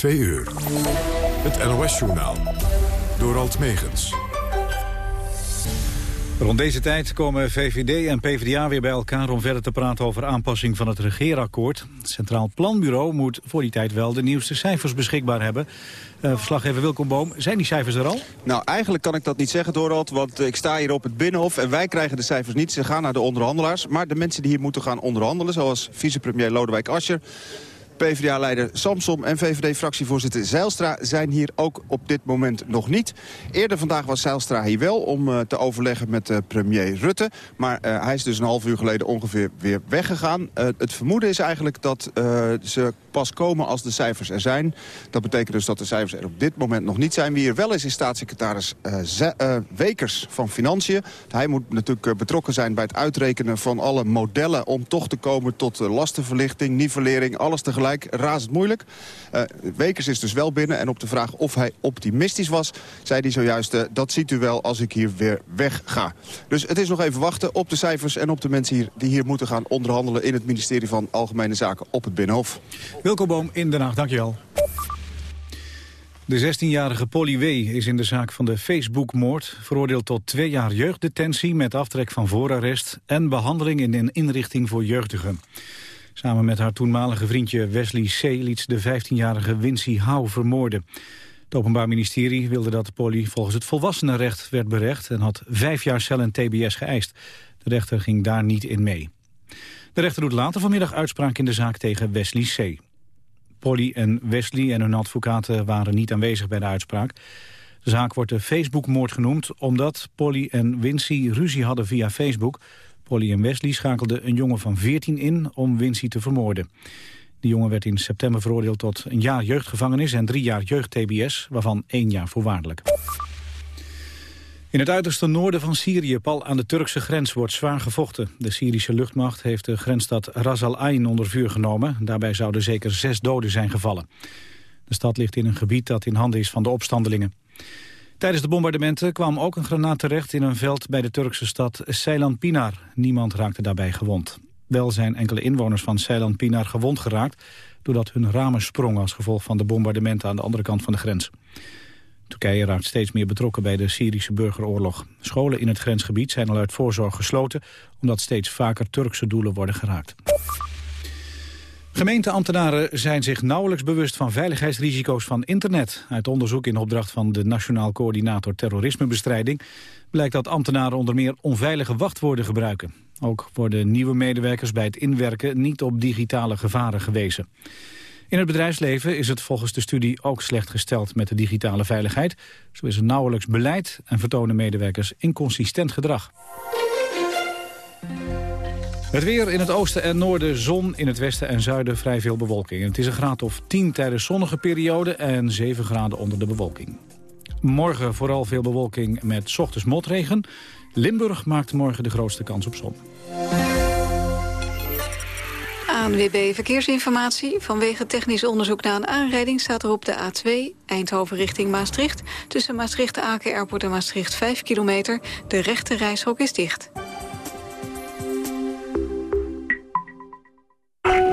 2 uur. Het NOS-journaal. Door Alt Megens. Rond deze tijd komen VVD en PvdA weer bij elkaar om verder te praten over aanpassing van het regeerakkoord. Het Centraal Planbureau moet voor die tijd wel de nieuwste cijfers beschikbaar hebben. Uh, verslaggever Wilkom Boom, zijn die cijfers er al? Nou, eigenlijk kan ik dat niet zeggen, Dorald, want ik sta hier op het Binnenhof en wij krijgen de cijfers niet. Ze gaan naar de onderhandelaars, maar de mensen die hier moeten gaan onderhandelen, zoals vicepremier Lodewijk Asscher PvdA-leider Samsom en VVD-fractievoorzitter Zeilstra zijn hier ook op dit moment nog niet. Eerder vandaag was Zeilstra hier wel om uh, te overleggen met uh, premier Rutte. Maar uh, hij is dus een half uur geleden ongeveer weer weggegaan. het vermoeden is eigenlijk dat ze pas komen als de cijfers er zijn. Dat betekent dus dat de cijfers er op dit moment nog niet zijn. Wie er wel is, is staatssecretaris Wekers van Financiën. Hij moet natuurlijk betrokken zijn bij het uitrekenen van alle modellen... om toch te komen tot lastenverlichting, nivellering, alles tegelijk gelijk razend moeilijk. Uh, Wekers is dus wel binnen en op de vraag of hij optimistisch was... zei hij zojuist, uh, dat ziet u wel als ik hier weer weg ga. Dus het is nog even wachten op de cijfers en op de mensen hier... die hier moeten gaan onderhandelen in het ministerie van Algemene Zaken op het Binnenhof. Wilco Boom in Den Haag, dankjewel. De 16-jarige Polly W. is in de zaak van de Facebook-moord... veroordeeld tot twee jaar jeugddetentie met aftrek van voorarrest... en behandeling in een inrichting voor jeugdigen. Samen met haar toenmalige vriendje Wesley C. liet de 15-jarige Wincy Hou vermoorden. Het Openbaar Ministerie wilde dat Polly volgens het volwassenenrecht werd berecht... en had vijf jaar cel en tbs geëist. De rechter ging daar niet in mee. De rechter doet later vanmiddag uitspraak in de zaak tegen Wesley C. Polly en Wesley en hun advocaten waren niet aanwezig bij de uitspraak. De zaak wordt de Facebook-moord genoemd omdat Polly en Wincy ruzie hadden via Facebook... Polly en Wesley schakelden een jongen van 14 in om Wincy te vermoorden. De jongen werd in september veroordeeld tot een jaar jeugdgevangenis en drie jaar jeugd-TBS, waarvan één jaar voorwaardelijk. In het uiterste noorden van Syrië, pal aan de Turkse grens, wordt zwaar gevochten. De Syrische luchtmacht heeft de grensstad Ras al Ain onder vuur genomen. Daarbij zouden zeker zes doden zijn gevallen. De stad ligt in een gebied dat in handen is van de opstandelingen. Tijdens de bombardementen kwam ook een granaat terecht in een veld bij de Turkse stad Ceylan Pinar. Niemand raakte daarbij gewond. Wel zijn enkele inwoners van Ceylan Pinar gewond geraakt... doordat hun ramen sprongen als gevolg van de bombardementen aan de andere kant van de grens. Turkije raakt steeds meer betrokken bij de Syrische burgeroorlog. Scholen in het grensgebied zijn al uit voorzorg gesloten... omdat steeds vaker Turkse doelen worden geraakt. Gemeenteambtenaren zijn zich nauwelijks bewust van veiligheidsrisico's van internet. Uit onderzoek in opdracht van de Nationaal Coördinator Terrorismebestrijding blijkt dat ambtenaren onder meer onveilige wachtwoorden gebruiken. Ook worden nieuwe medewerkers bij het inwerken niet op digitale gevaren gewezen. In het bedrijfsleven is het volgens de studie ook slecht gesteld met de digitale veiligheid. Zo is er nauwelijks beleid en vertonen medewerkers inconsistent gedrag. Het weer in het oosten en noorden zon, in het westen en zuiden vrij veel bewolking. Het is een graad of 10 tijdens zonnige perioden en 7 graden onder de bewolking. Morgen vooral veel bewolking met ochtends motregen. Limburg maakt morgen de grootste kans op zon. ANWB Verkeersinformatie. Vanwege technisch onderzoek naar een aanrijding staat er op de A2 Eindhoven richting Maastricht. Tussen Maastricht-Aken Airport en Maastricht 5 kilometer. De rechte reishok is dicht.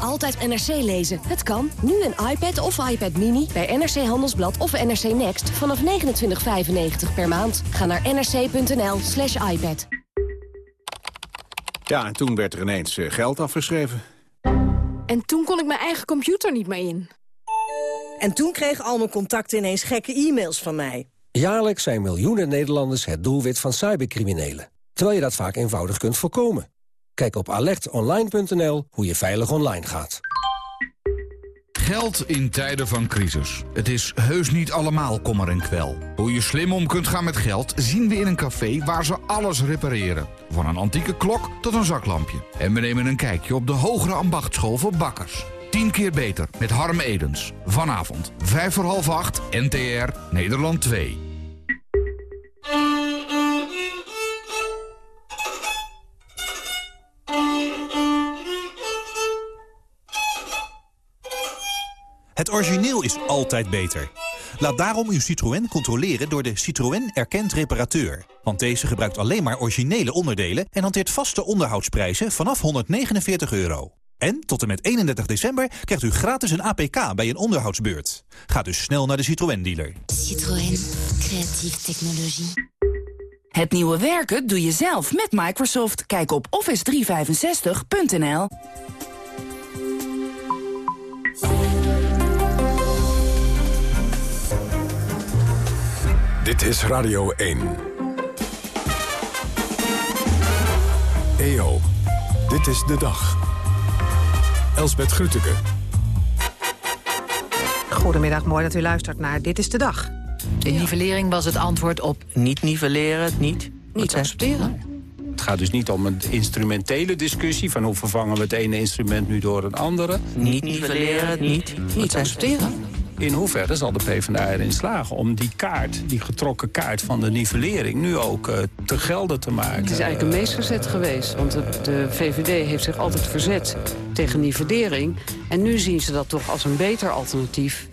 Altijd NRC lezen. Het kan. Nu een iPad of iPad Mini bij NRC Handelsblad of NRC Next vanaf 29,95 per maand. Ga naar nrc.nl slash iPad. Ja, en toen werd er ineens eh, geld afgeschreven. En toen kon ik mijn eigen computer niet meer in. En toen kregen al mijn contacten ineens gekke e-mails van mij. Jaarlijks zijn miljoenen Nederlanders het doelwit van cybercriminelen. Terwijl je dat vaak eenvoudig kunt voorkomen. Kijk op alertonline.nl hoe je veilig online gaat. Geld in tijden van crisis. Het is heus niet allemaal kommer en kwel. Hoe je slim om kunt gaan met geld zien we in een café waar ze alles repareren. Van een antieke klok tot een zaklampje. En we nemen een kijkje op de hogere ambachtschool voor bakkers. 10 keer beter met Harm Edens. Vanavond, 5 voor half 8, NTR, Nederland 2. Het origineel is altijd beter. Laat daarom uw Citroën controleren door de Citroën Erkend Reparateur. Want deze gebruikt alleen maar originele onderdelen... en hanteert vaste onderhoudsprijzen vanaf 149 euro. En tot en met 31 december krijgt u gratis een APK bij een onderhoudsbeurt. Ga dus snel naar de Citroën-dealer. Citroën. Creatieve technologie. Het nieuwe werken doe je zelf met Microsoft. Kijk op office365.nl. Dit is Radio 1. EO, dit is de dag. Elsbeth Grütke. Goedemiddag, mooi dat u luistert naar Dit is de Dag. De nivellering was het antwoord op niet nivelleren, niet... Niet accepteren. Het gaat dus niet om een instrumentele discussie... van hoe vervangen we het ene instrument nu door een andere. Niet nivelleren, niet... Niet accepteren. In hoeverre zal de PvdA erin slagen om die kaart, die getrokken kaart van de nivellering... nu ook uh, te gelden te maken? Het is eigenlijk een meesterzet geweest. Want de, de, VVD heeft zich altijd verzet tegen nivellering. En nu zien ze dat toch als een beter alternatief.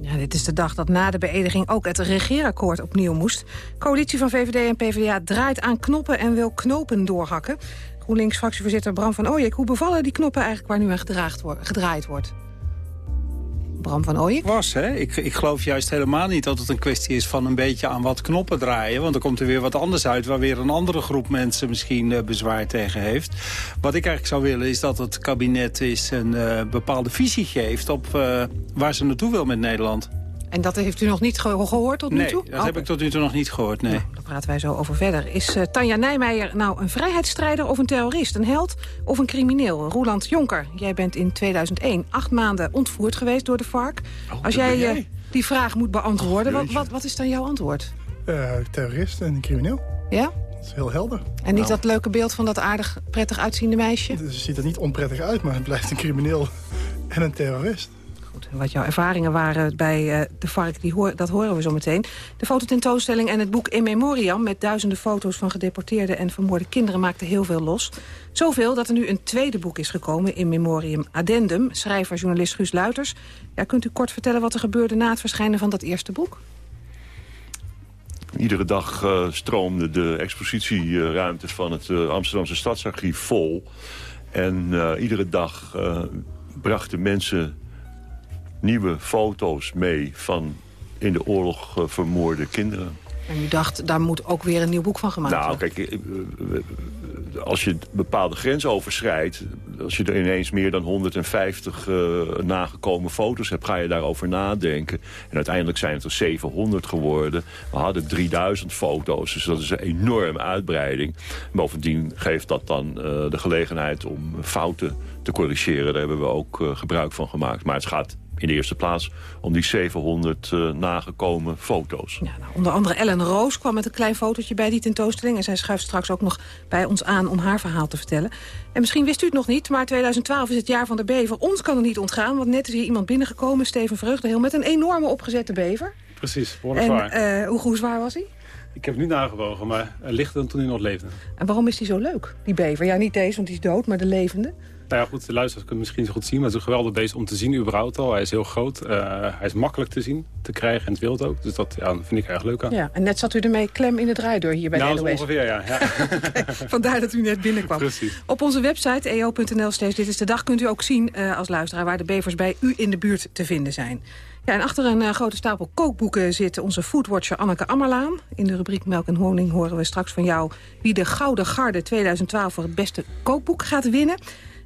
Ja, dit is de dag dat na de beëdiging ook het regeerakkoord opnieuw moest. Coalitie van VVD en PvdA draait aan knoppen en wil knopen doorhakken. GroenLinks-fractievoorzitter Bram van Ooyek, hoe bevallen die knoppen eigenlijk waar nu aan gedraaid wordt? Bram van Ooyek? Was, hè? Ik, ik geloof juist helemaal niet dat het een kwestie is van een beetje aan wat knoppen draaien. Want dan komt er weer wat anders uit waar weer een andere groep mensen misschien uh, bezwaar tegen heeft. Wat ik eigenlijk zou willen is dat het kabinet eens een uh, bepaalde visie geeft op uh, waar ze naartoe wil met Nederland. En dat heeft u nog niet gehoord tot nu toe? Nee, dat heb ik tot nu toe nog niet gehoord, nee. Nou, daar praten wij zo over verder. Is uh, Tanja Nijmeijer nou een vrijheidsstrijder of een terrorist? Een held of een crimineel? Roland Jonker, jij bent in 2001 acht maanden ontvoerd geweest door de FARC. Oh, Als jij uh, die vraag moet beantwoorden, oh, wat, wat, wat, is dan jouw antwoord? Uh, terrorist en crimineel. Ja? Dat is heel helder. En niet nou. dat leuke beeld van dat aardig, prettig uitziende meisje? Het ziet er niet onprettig uit, maar het blijft een crimineel en een terrorist. Wat jouw ervaringen waren bij uh, de vark, die hoor, dat horen we zo meteen. De fototentoonstelling en het boek In Memoriam... met duizenden foto's van gedeporteerde en vermoorde kinderen... maakten heel veel los. Zoveel dat er nu een tweede boek is gekomen, In Memoriam Addendum. Schrijver, journalist Guus Luiters. Ja, kunt u kort vertellen wat er gebeurde na het verschijnen van dat eerste boek? Iedere dag uh, stroomden de expositieruimtes van het uh, Amsterdamse Stadsarchief vol. En iedere dag brachten mensen nieuwe foto's mee van in de oorlog uh, vermoorde kinderen. En u dacht, daar moet ook weer een nieuw boek van gemaakt nou, worden? Nou, kijk, als je bepaalde grens overschrijdt... als je er ineens meer dan 150 uh, nagekomen foto's hebt... ga je daarover nadenken. En uiteindelijk zijn het er 700 geworden. We hadden 3000 foto's, dus dat is een enorme uitbreiding. Bovendien geeft dat dan uh, de gelegenheid om fouten te corrigeren. Daar hebben we ook uh, gebruik van gemaakt. Maar het gaat in de eerste plaats om die 700 uh, nagekomen foto's. Ja, nou, onder andere Ellen Roos kwam met een klein fotootje bij die tentoonstelling... en zij schuift straks ook nog bij ons aan om haar verhaal te vertellen. En misschien wist u het nog niet, maar 2012 is het jaar van de bever. Ons kan er niet ontgaan, want net is hier iemand binnengekomen... Steven Vreugdeheel, met een enorme opgezette bever. Precies, en, uh, hoe, hoe zwaar was hij? Ik heb nu nagewogen, maar lichter dan toen hij nog leefde. En waarom is hij zo leuk, die bever? Ja, niet deze, want die is dood, maar de levende. Nou ja, goed, de luisteraars kunnen het misschien zo goed zien. Maar het is een geweldig beest om te zien überhaupt al. Hij is heel groot. Uh, hij is makkelijk te zien, te krijgen en het wild ook. Dus dat ja, vind ik erg leuk aan. Ja, en net zat u ermee klem in de draaideur hier bij nou, de NOS. ongeveer, ja. ja. Vandaar dat u net binnenkwam. Precies. Op onze website eo.nl steeds dit is de dag kunt u ook zien uh, als luisteraar... waar de bevers bij u in de buurt te vinden zijn. Ja, en achter een uh, grote stapel kookboeken zit onze foodwatcher Anneke Ammerlaan. In de rubriek Melk en Honing horen we straks van jou... wie de Gouden Garde 2012 voor het beste kookboek gaat winnen...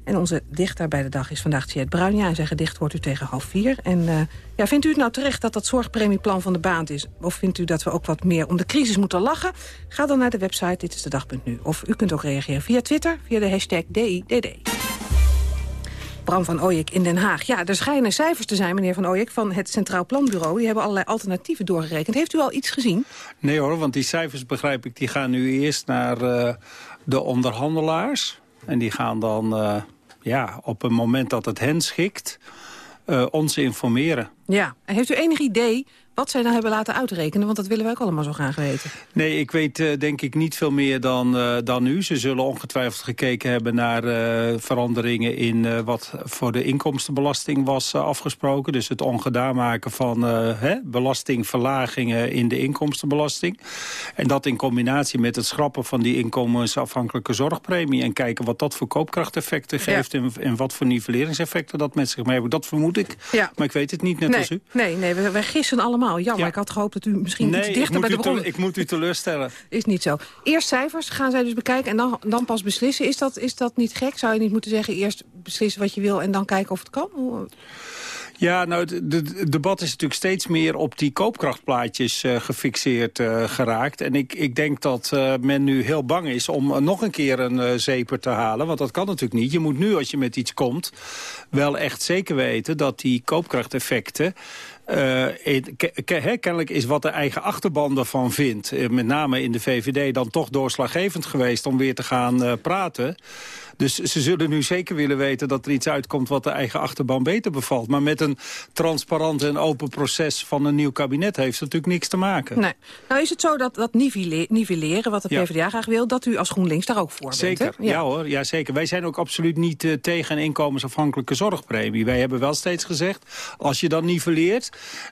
En onze dichter bij de dag is vandaag Tjeerd Bruin. Ja, en zijn gedicht wordt u tegen half vier. En uh, ja, vindt u het nou terecht dat dat zorgpremieplan van de baan is? Of vindt u dat we ook wat meer om de crisis moeten lachen? Ga dan naar de website Dit is de dag.nu. Of u kunt ook reageren via Twitter, via de hashtag DIDD. Bram van Ooyek in Den Haag. Ja, er schijnen cijfers te zijn, meneer van Ooyek, van het Centraal Planbureau. Die hebben allerlei alternatieven doorgerekend. Heeft u al iets gezien? Nee hoor, want die cijfers, begrijp ik, die gaan nu eerst naar uh, de onderhandelaars. En die gaan dan... Uh, ja, op een moment dat het hen schikt, uh, ons informeren. Ja, en heeft u enig idee wat zij nou hebben laten uitrekenen? Want dat willen wij ook allemaal zo graag weten. Nee, ik weet uh, denk ik niet veel meer dan, uh, dan u. Ze zullen ongetwijfeld gekeken hebben naar uh, veranderingen in wat voor de inkomstenbelasting was afgesproken. Dus het ongedaan maken van hè, belastingverlagingen in de inkomstenbelasting. En dat in combinatie met het schrappen van die inkomensafhankelijke zorgpremie. En kijken wat dat voor koopkrachteffecten geeft ja. en, en, wat voor nivelleringseffecten dat met zich mee hebben. Dat vermoed ik. Ja. Maar ik weet het niet, net nee, als u. Nee, nee wij gissen allemaal Jammer, ja. ik had gehoopt dat u misschien nee, iets dichter bij de bron... ik moet u teleurstellen. Is niet zo. Eerst cijfers gaan zij dus bekijken en dan, dan pas beslissen. Is dat, is dat niet gek? Zou je niet moeten zeggen eerst beslissen wat je wil... en dan kijken of het kan? Ja, nou, het debat is natuurlijk steeds meer op die koopkrachtplaatjes uh, gefixeerd uh, geraakt. En ik, ik denk dat uh, men nu heel bang is om nog een keer een zeper te halen. Want dat kan natuurlijk niet. Je moet nu, als je met iets komt, wel echt zeker weten dat die koopkrachteffecten uh, kennelijk is wat de eigen achterban ervan vindt... Uh, met name in de VVD dan toch doorslaggevend geweest om weer te gaan uh, praten. Dus ze zullen nu zeker willen weten dat er iets uitkomt... wat de eigen achterban beter bevalt. Maar met een transparant en open proces van een nieuw kabinet... heeft het natuurlijk niks te maken. Nee. Nou is het zo dat dat nivelleren, wat de PvdA ja. graag wil... dat u als GroenLinks daar ook voor zeker. bent, Zeker, ja. ja. hoor. Ja, zeker. Wij zijn ook absoluut niet uh, tegen een inkomensafhankelijke zorgpremie. Wij hebben wel steeds gezegd, als je dan nivelleert...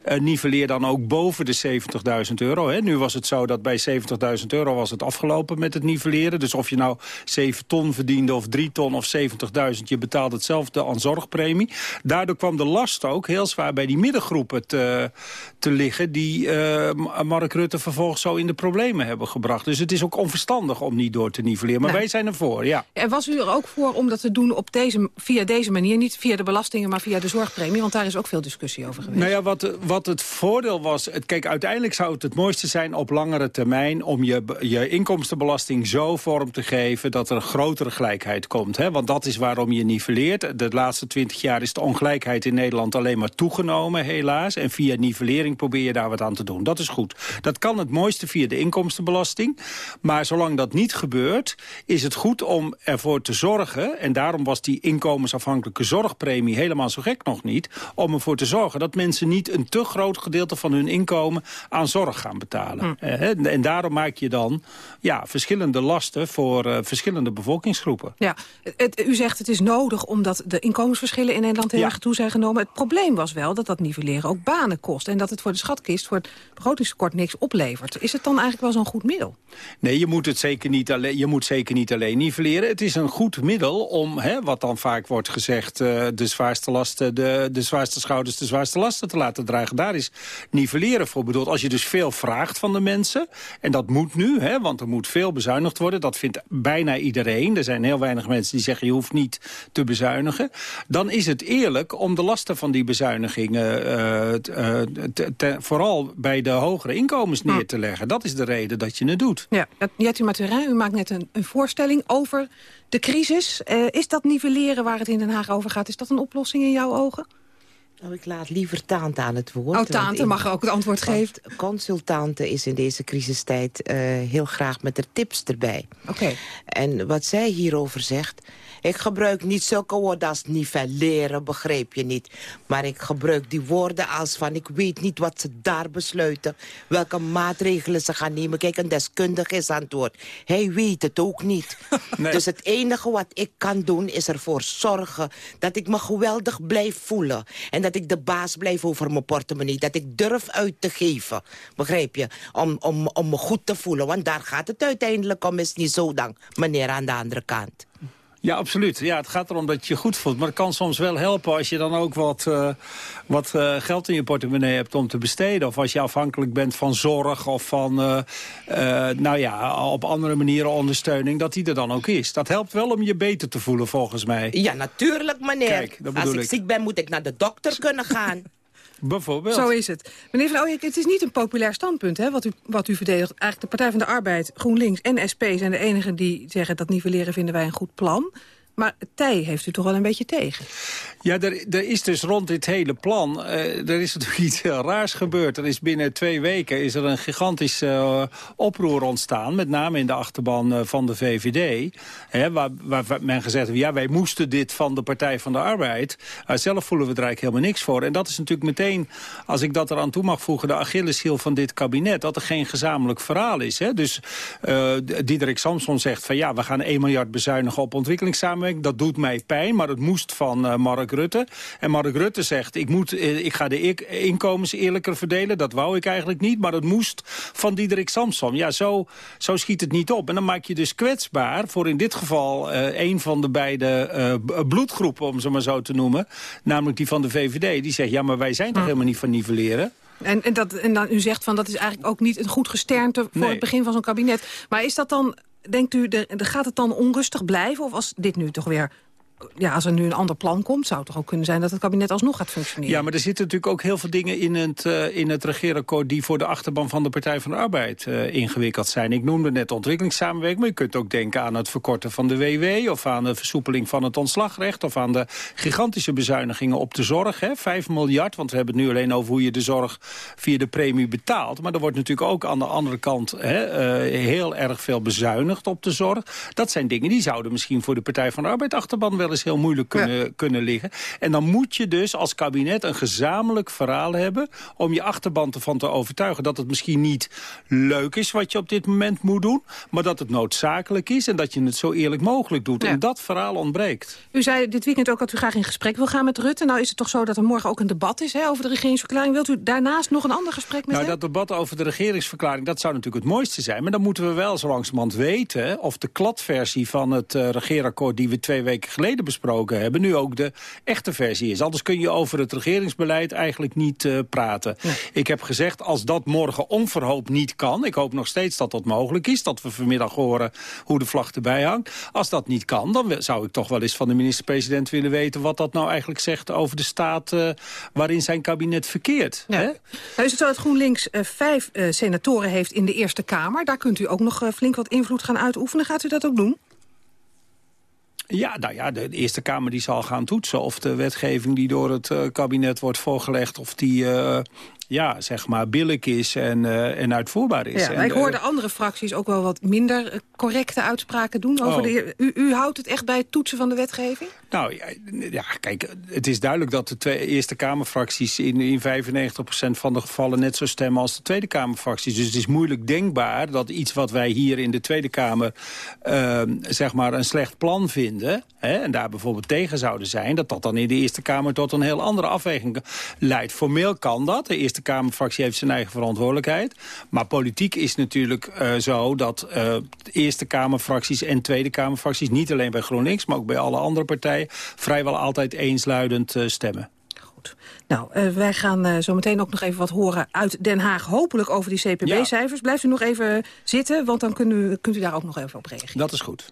Uh, nivelleer dan ook boven de 70.000 euro. Hè. Nu was het zo dat bij 70.000 euro was het afgelopen met het nivelleren. Dus of je nou 7 ton verdiende of 3 ton of 70.000, je betaalt hetzelfde aan zorgpremie. Daardoor kwam de last ook heel zwaar bij die middengroepen te, te liggen... die uh, Mark Rutte vervolgens zo in de problemen hebben gebracht. Dus het is ook onverstandig om niet door te nivelleren. Maar wij zijn ervoor, ja. En was u er ook voor om dat te doen op deze, via deze manier? Niet via de belastingen, maar via de zorgpremie? Want daar is ook veel discussie over geweest. Nou ja, wat, wat het voordeel was... Het, kijk, uiteindelijk zou het het mooiste zijn op langere termijn... om je, je inkomstenbelasting zo vorm te geven... dat er een grotere gelijkheid komt. Hè? Want dat is waarom je nivelleert. De laatste twintig jaar is de ongelijkheid in Nederland alleen maar toegenomen, helaas. En via nivellering probeer je daar wat aan te doen. Dat is goed. Dat kan het mooiste via de inkomstenbelasting. Maar zolang dat niet gebeurt, is het goed om ervoor te zorgen... en daarom was die inkomensafhankelijke zorgpremie helemaal zo gek nog niet... om ervoor te zorgen dat mensen niet een te groot gedeelte van hun inkomen aan zorg gaan betalen. Eh, En daarom maak je dan ja, verschillende lasten voor uh, verschillende bevolkingsgroepen. Ja, het, u zegt het is nodig omdat de inkomensverschillen in Nederland heel Ja. erg toe zijn genomen. Het probleem was wel dat dat nivelleren ook banen kost. En dat het voor de schatkist, voor het begrotingstekort niks oplevert. Is het dan eigenlijk wel zo'n goed middel? Nee, je moet het zeker niet alleen, je moet zeker niet alleen nivelleren. Het is een goed middel om, hè, wat dan vaak wordt gezegd... eh, de zwaarste lasten, de, de zwaarste schouders, de zwaarste lasten te laten dragen. Daar is nivelleren voor bedoeld. Als je dus veel vraagt van de mensen, en dat moet nu, hè, want er moet veel bezuinigd worden. Dat vindt bijna iedereen. Er zijn heel weinig mensen die zeggen je hoeft niet te bezuinigen. Dan is het eerlijk om de lasten van die bezuinigingen... eh, eh, te- te- vooral bij de hogere inkomens neer te leggen. Dat is de reden dat je het doet. Ja, Jetty Maturin, u maakt net een, een voorstelling over de crisis. Eh, is dat nivelleren waar het in Den Haag over gaat, is dat een oplossing in jouw ogen? Nou, ik laat liever Taante aan het woord. Oh, in- mag ook het antwoord geven. Consultante is in deze crisistijd eh, heel graag met de tips erbij. Oké. En wat zij hierover zegt... Ik gebruik niet zulke woorden als nivelleren, begreep je niet. Maar ik gebruik die woorden als van... ik weet niet wat ze daar besluiten. Welke maatregelen ze gaan nemen. Kijk, een deskundige is aan het woord. Hij weet het ook niet. Nee. Dus het enige wat ik kan doen is ervoor zorgen... dat ik me geweldig blijf voelen. En dat ik de baas blijf over mijn portemonnee. Dat ik durf uit te geven. Begrijp je? Om, om, om me goed te voelen. Want daar gaat het uiteindelijk om. Is niet zo dan, meneer aan de andere kant. Ja, absoluut. Ja, het gaat erom dat je je goed voelt. Maar het kan soms wel helpen als je dan ook wat, eh, wat eh, geld in je portemonnee hebt om te besteden. Of als je afhankelijk bent van zorg of van, eh, nou ja, op andere manieren ondersteuning. Dat die er dan ook is. Dat helpt wel om je beter te voelen volgens mij. Ja, natuurlijk, meneer. Kijk, dat Als ik. ziek ben, moet ik naar de dokter kunnen gaan. Zo is het. Meneer Van Ooyek, het is niet een populair standpunt hè, wat, u, wat u verdedigt. Eigenlijk de Partij van de Arbeid, GroenLinks en SP zijn de enigen die zeggen... dat nivelleren vinden wij een goed plan. Maar Tij heeft u toch wel een beetje tegen? Ja, er, is dus rond dit hele plan, uh, er is natuurlijk iets heel raars gebeurd. Er is binnen twee weken is er een gigantisch uh, oproer ontstaan, met name in de achterban uh, van de VVD. Hè, waar, waar, men gezegd heeft, ja, wij moesten dit van de Partij van de Arbeid. zelf voelen we er eigenlijk helemaal niks voor. En dat is natuurlijk meteen, als ik dat eraan toe mag voegen, de Achilleshiel van dit kabinet. Dat er geen gezamenlijk verhaal is. Hè. Dus Diederik Samson zegt van ja, we gaan 1 miljard bezuinigen op ontwikkelingssamenwerking. Dat doet mij pijn, maar het moest van Mark Rutte. En Mark Rutte zegt, ik, moet, eh, ik ga de inkomens eerlijker verdelen. Dat wou ik eigenlijk niet, maar dat moest van Diederik Samson. Ja, zo, zo schiet het niet op. En dan maak je dus kwetsbaar voor in dit geval uh, een van de beide bloedgroepen, om ze maar zo te noemen. Namelijk die van de VVD. Die zegt, ja, maar wij zijn toch hm. helemaal niet van nivelleren? En, en, dat, en dan, u zegt van dat is eigenlijk ook niet een goed gesternte voor het begin van zo'n kabinet. Maar is dat dan, denkt u, de, gaat het dan onrustig blijven? Of als dit nu toch weer ja, als er nu een ander plan komt... zou het toch ook kunnen zijn dat het kabinet alsnog gaat functioneren? Ja, maar er zitten natuurlijk ook heel veel dingen in het, uh, in het regeerakkoord... die voor de achterban van de Partij van de Arbeid uh, ingewikkeld zijn. Ik noemde net ontwikkelingssamenwerking... maar je kunt ook denken aan het verkorten van de WW... of aan de versoepeling van het ontslagrecht... of aan de gigantische bezuinigingen op de zorg. Hè, 5 miljard, want we hebben het nu alleen over hoe je de zorg... via de premie betaalt. Maar er wordt natuurlijk ook aan de andere kant... Hè, uh, heel erg veel bezuinigd op de zorg. Dat zijn dingen die zouden misschien voor de Partij van de Arbeid... achterban wel wel eens heel moeilijk kunnen, kunnen liggen. En dan moet je dus als kabinet een gezamenlijk verhaal hebben... om je achterban ervan te overtuigen dat het misschien niet leuk is... wat je op dit moment moet doen, maar dat het noodzakelijk is... en dat je het zo eerlijk mogelijk doet. En dat verhaal ontbreekt. U zei dit weekend ook dat u graag in gesprek wil gaan met Rutte. Nou is het toch zo dat er morgen ook een debat is hè, over de regeringsverklaring. Wilt u daarnaast nog een ander gesprek met nou, hem? Dat debat over de regeringsverklaring, dat zou natuurlijk het mooiste zijn. Maar dan moeten we wel zo langzamerhand weten... of de kladversie van het uh, regeerakkoord die we twee weken geleden besproken hebben... nu ook de echte versie is. Anders kun je over het regeringsbeleid eigenlijk niet uh, praten. Ik heb gezegd, als dat morgen onverhoopt niet kan... ik hoop nog steeds dat dat mogelijk is... dat we vanmiddag horen hoe de vlag erbij hangt. Als dat niet kan, dan zou ik toch wel eens van de minister-president willen weten... wat dat nou eigenlijk zegt over de staat uh, waarin zijn kabinet verkeert. Ja. Hè? Nou is het zo dat GroenLinks uh, vijf senatoren heeft in de Eerste Kamer. Daar kunt u ook nog flink wat invloed gaan uitoefenen. Gaat u dat ook doen? Ja, nou ja, de Eerste Kamer die zal gaan toetsen of de wetgeving die door het uh, kabinet wordt voorgelegd... of die uh, ja, zeg maar billig is en, uh, en uitvoerbaar is. Ja, en, ik hoorde andere fracties ook wel wat minder correcte uitspraken doen. Over oh. de, u, u houdt het echt bij het toetsen van de wetgeving? Nou ja, ja kijk, het is duidelijk dat de twee Eerste Kamerfracties... in, in 95% van de gevallen net zo stemmen als de Tweede Kamerfracties. Dus het is moeilijk denkbaar dat iets wat wij hier in de Tweede Kamer... Uh, zeg maar een slecht plan vinden... Hè, en daar bijvoorbeeld tegen zouden zijn... dat dat dan in de Eerste Kamer tot een heel andere afweging leidt. Formeel kan dat. De Eerste Eerste Kamerfractie heeft zijn eigen verantwoordelijkheid. Maar politiek is natuurlijk uh, zo dat uh, Eerste Kamerfracties en Tweede Kamerfracties... niet alleen bij GroenLinks, maar ook bij alle andere partijen... vrijwel altijd eensluidend uh, stemmen. Goed. Nou, wij gaan zo meteen ook nog even wat horen uit Den Haag. Hopelijk over die CPB-cijfers. Ja. Blijft u nog even zitten, want dan kunt u, kunt u daar ook nog even op reageren. Dat is goed.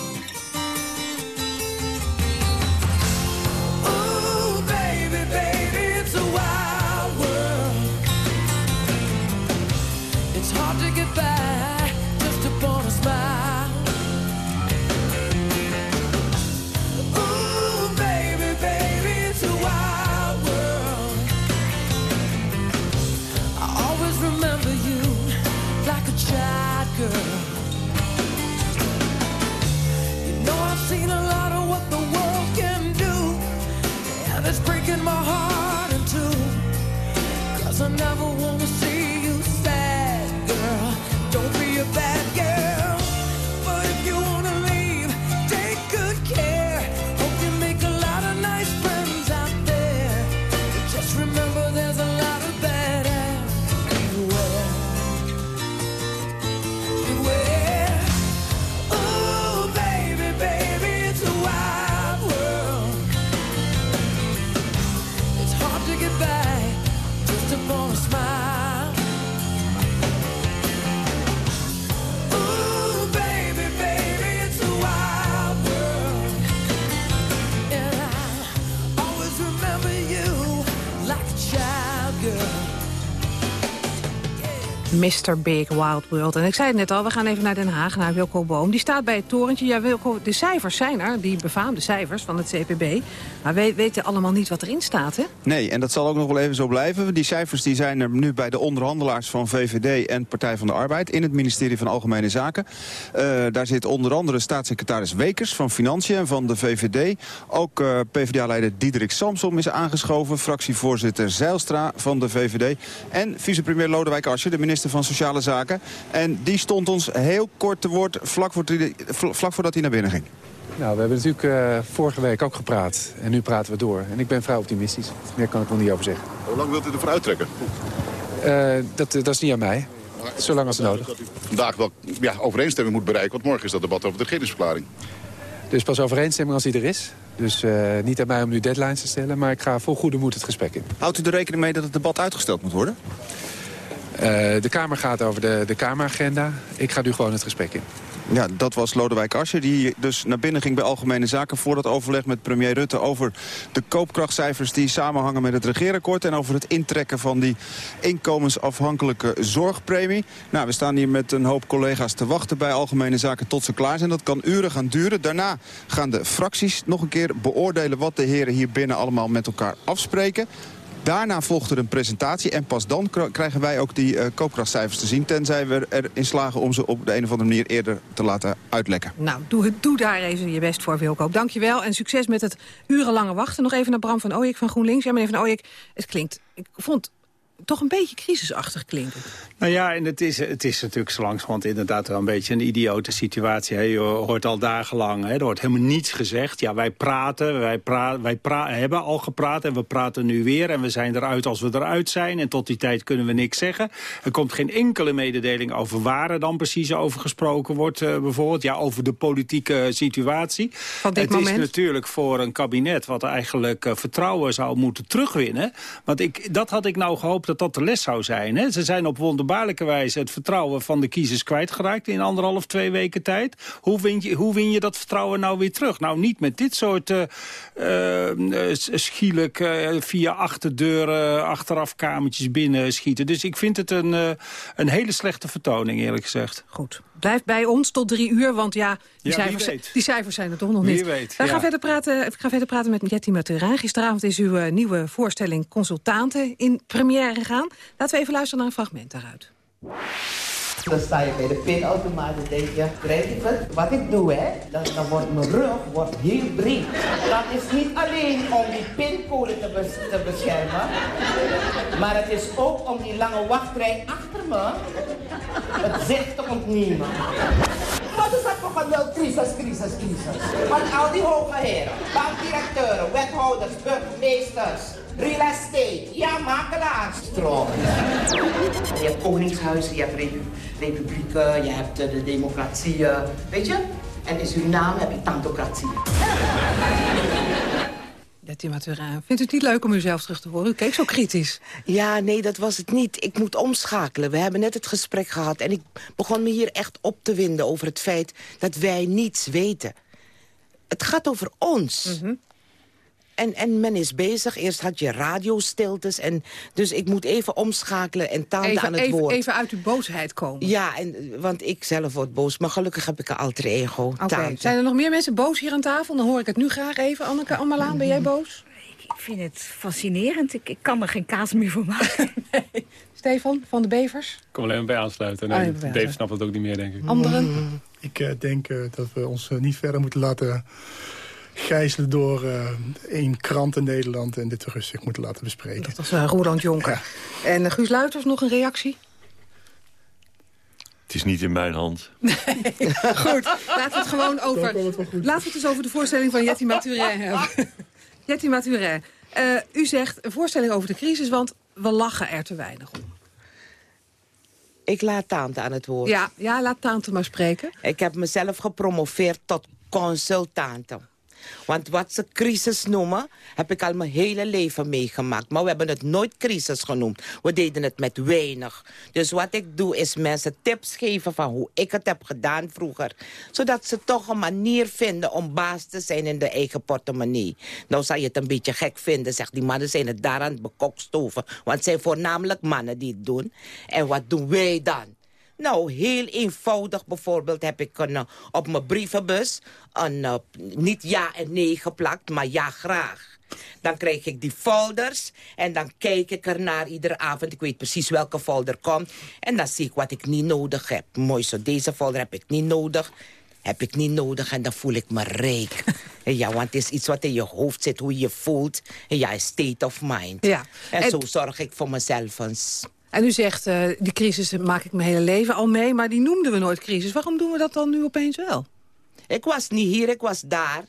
Mr. Big Wild World. En ik zei het net al, we gaan even naar Den Haag, naar Wilco Boom. Die staat bij het torentje. Ja, Wilco, de cijfers zijn er, die befaamde cijfers van het CPB. Maar we weten allemaal niet wat erin staat, hè? Nee, en dat zal ook nog wel even zo blijven. Die cijfers die zijn er nu bij de onderhandelaars van VVD en Partij van de Arbeid... in het ministerie van Algemene Zaken. Uh, daar zit onder andere staatssecretaris Wekers van Financiën en van de VVD. Ook uh, PvdA-leider Diederik Samsom is aangeschoven. Fractievoorzitter Zeilstra van de VVD. En vicepremier Lodewijk Asscher, de minister van Sociale Zaken. En die stond ons heel kort te woord vlak, voor vlak voordat hij naar binnen ging. Nou, we hebben natuurlijk uh, vorige week ook gepraat. En nu praten we door. En ik ben vrij optimistisch. Meer kan ik nog niet over zeggen. Hoe lang wilt u ervoor uittrekken? Uh, dat, dat is niet aan mij. Zolang als nodig. Dat u vandaag wel ja, overeenstemming moet bereiken. Want morgen is dat debat over de regeringsverklaring. Dus pas overeenstemming als die er is. Dus uh, niet aan mij om nu deadlines te stellen. Maar ik ga vol goede moed het gesprek in. Houdt u er rekening mee dat het debat uitgesteld moet worden? Uh, de Kamer gaat over de, de Kameragenda. Ik ga nu gewoon het gesprek in. Ja, dat was Lodewijk Asscher, die dus naar binnen ging bij Algemene Zaken... voor dat overleg met premier Rutte over de koopkrachtcijfers... die samenhangen met het regeerakkoord... en over het intrekken van die inkomensafhankelijke zorgpremie. Nou, we staan hier met een hoop collega's te wachten bij Algemene Zaken tot ze klaar zijn. Dat kan uren gaan duren. Daarna gaan de fracties nog een keer beoordelen... wat de heren hier binnen allemaal met elkaar afspreken. Daarna volgt er een presentatie en pas dan krijgen wij ook die uh, koopkrachtcijfers te zien... tenzij we erin slagen om ze op de een of andere manier eerder te laten uitlekken. Nou, doe, doe daar even je best voor, Wilco. Dankjewel en succes met het urenlange wachten. Nog even naar Bram van Ooyek van GroenLinks. Ja, meneer van Ooyek, het klinkt... Ik vond toch een beetje crisisachtig klinken. Nou ja, en het is, het is natuurlijk zo langzamerhand inderdaad wel een beetje een idiote situatie. Hè. Je hoort al dagenlang, hè. er wordt helemaal niets gezegd. Ja, wij praten, wij, pra wij hebben al gepraat en we praten nu weer. En we zijn eruit als we eruit zijn. En tot die tijd kunnen we niks zeggen. Er komt geen enkele mededeling over waar er dan precies over gesproken wordt. Uh, bijvoorbeeld, ja, over de politieke situatie. Van dit het moment? is natuurlijk voor een kabinet wat eigenlijk uh, vertrouwen zou moeten terugwinnen. Want ik, dat had ik nou gehoopt dat dat de les zou zijn. Hè? Ze zijn op wonderbaarlijke wijze het vertrouwen van de kiezers kwijtgeraakt... in anderhalf, twee weken tijd. Hoe win je, hoe win je dat vertrouwen nou weer terug? Nou, niet met dit soort uh, uh, schielijk uh, via achterdeuren, achteraf kamertjes binnen schieten. Dus ik vind het een, een hele slechte vertoning, eerlijk gezegd. Goed. Blijf bij ons tot drie uur, want ja, die, ja, cijfers, die cijfers zijn er toch nog wie niet. Weet, Wij ja. gaan verder praten, ik ga verder praten met Jetty Maturaan. Gisteravond is uw nieuwe voorstelling Consultanten in première gegaan. Laten we even luisteren naar een fragment daaruit. Dan sta je bij de pinautomaat en denk je, krijg ik het? Wat ik doe, hè, dan, wordt mijn rug wordt heel breed. Dat is niet alleen om die pincode te, bes te beschermen, maar het is ook om die lange wachtrij achter me het zicht te ontnemen. Wat is dat voor gelul? Crisis, crisis, crisis. Want al die hoge heren, bankdirecteuren, wethouders, burgemeesters, real estate, ja, makelaars. Stroom. Je hebt koningshuizen, je hebt repu republieken, je hebt de democratieën, weet je? En in Suriname heb je tantocratieën. Betty Maturaan, vindt u het niet leuk om uzelf terug te horen? U keek zo kritisch. Ja, nee, dat was het niet. Ik moet omschakelen. We hebben net het gesprek gehad en ik begon me hier echt op te winden over het feit dat wij niets weten. Het gaat over ons. Mm -hmm. En, en men is bezig. Eerst had je radiostiltes. En, dus ik moet even omschakelen en even, aan het even, woord. Even uit uw boosheid komen. Ja, en, want ik zelf word boos. Maar gelukkig heb ik een alter ego. Oké. Okay. Zijn er nog meer mensen boos hier aan tafel? Dan hoor ik het nu graag even. Anneke Ammerlaan, ben jij boos? Ik vind het fascinerend. Ik, ik kan er geen kaas meer voor maken. nee. Stefan van de Bevers? Ik kom alleen maar bij aansluiten. Nee, oh, Dave snapt het ook niet meer, denk ik. Anderen? Mm, ik uh, denk uh, dat we ons uh, niet verder moeten laten gijzelen door uh, één krant in Nederland... en dit rustig moeten laten bespreken. Dat was uh, Roland Jonker. Ja. En uh, Guus Luiters, nog een reactie? Het is niet in mijn hand. Nee. Goed, laten we het gewoon over... Het laten we het dus over de voorstelling van Jetty Maturin hebben. Jetty Maturin, u zegt een voorstelling over de crisis... want we lachen er te weinig om. Ik laat Tante aan het woord. Ja, ja laat Tante maar spreken. Ik heb mezelf gepromoveerd tot consultante. Want wat ze crisis noemen, heb ik al mijn hele leven meegemaakt. Maar we hebben het nooit crisis genoemd. We deden het met weinig. Dus wat ik doe, is mensen tips geven van hoe ik het heb gedaan vroeger. Zodat ze toch een manier vinden om baas te zijn in de eigen portemonnee. Nou zou je het een beetje gek vinden, zegt die mannen zijn het daaraan bekokstoven. Want het zijn voornamelijk mannen die het doen. En wat doen wij dan? Nou, heel eenvoudig bijvoorbeeld heb ik een, eh, op mijn brievenbus... Een, eh, niet ja en nee geplakt, maar ja graag. Dan krijg ik die folders en dan kijk ik er naar iedere avond. Ik weet precies welke folder komt. En dan zie ik wat ik niet nodig heb. Mooi zo, deze folder heb ik niet nodig. Heb ik niet nodig en dan voel ik me rijk. ja, want het is iets wat in je hoofd zit, hoe je je voelt. Ja, state of mind. Ja. En, En- zo zorg ik voor mezelf eens. En u zegt, eh, die crisis maak ik mijn hele leven al mee... maar die noemden we nooit crisis. Waarom doen we dat dan nu opeens wel? Ik was niet hier, ik was daar.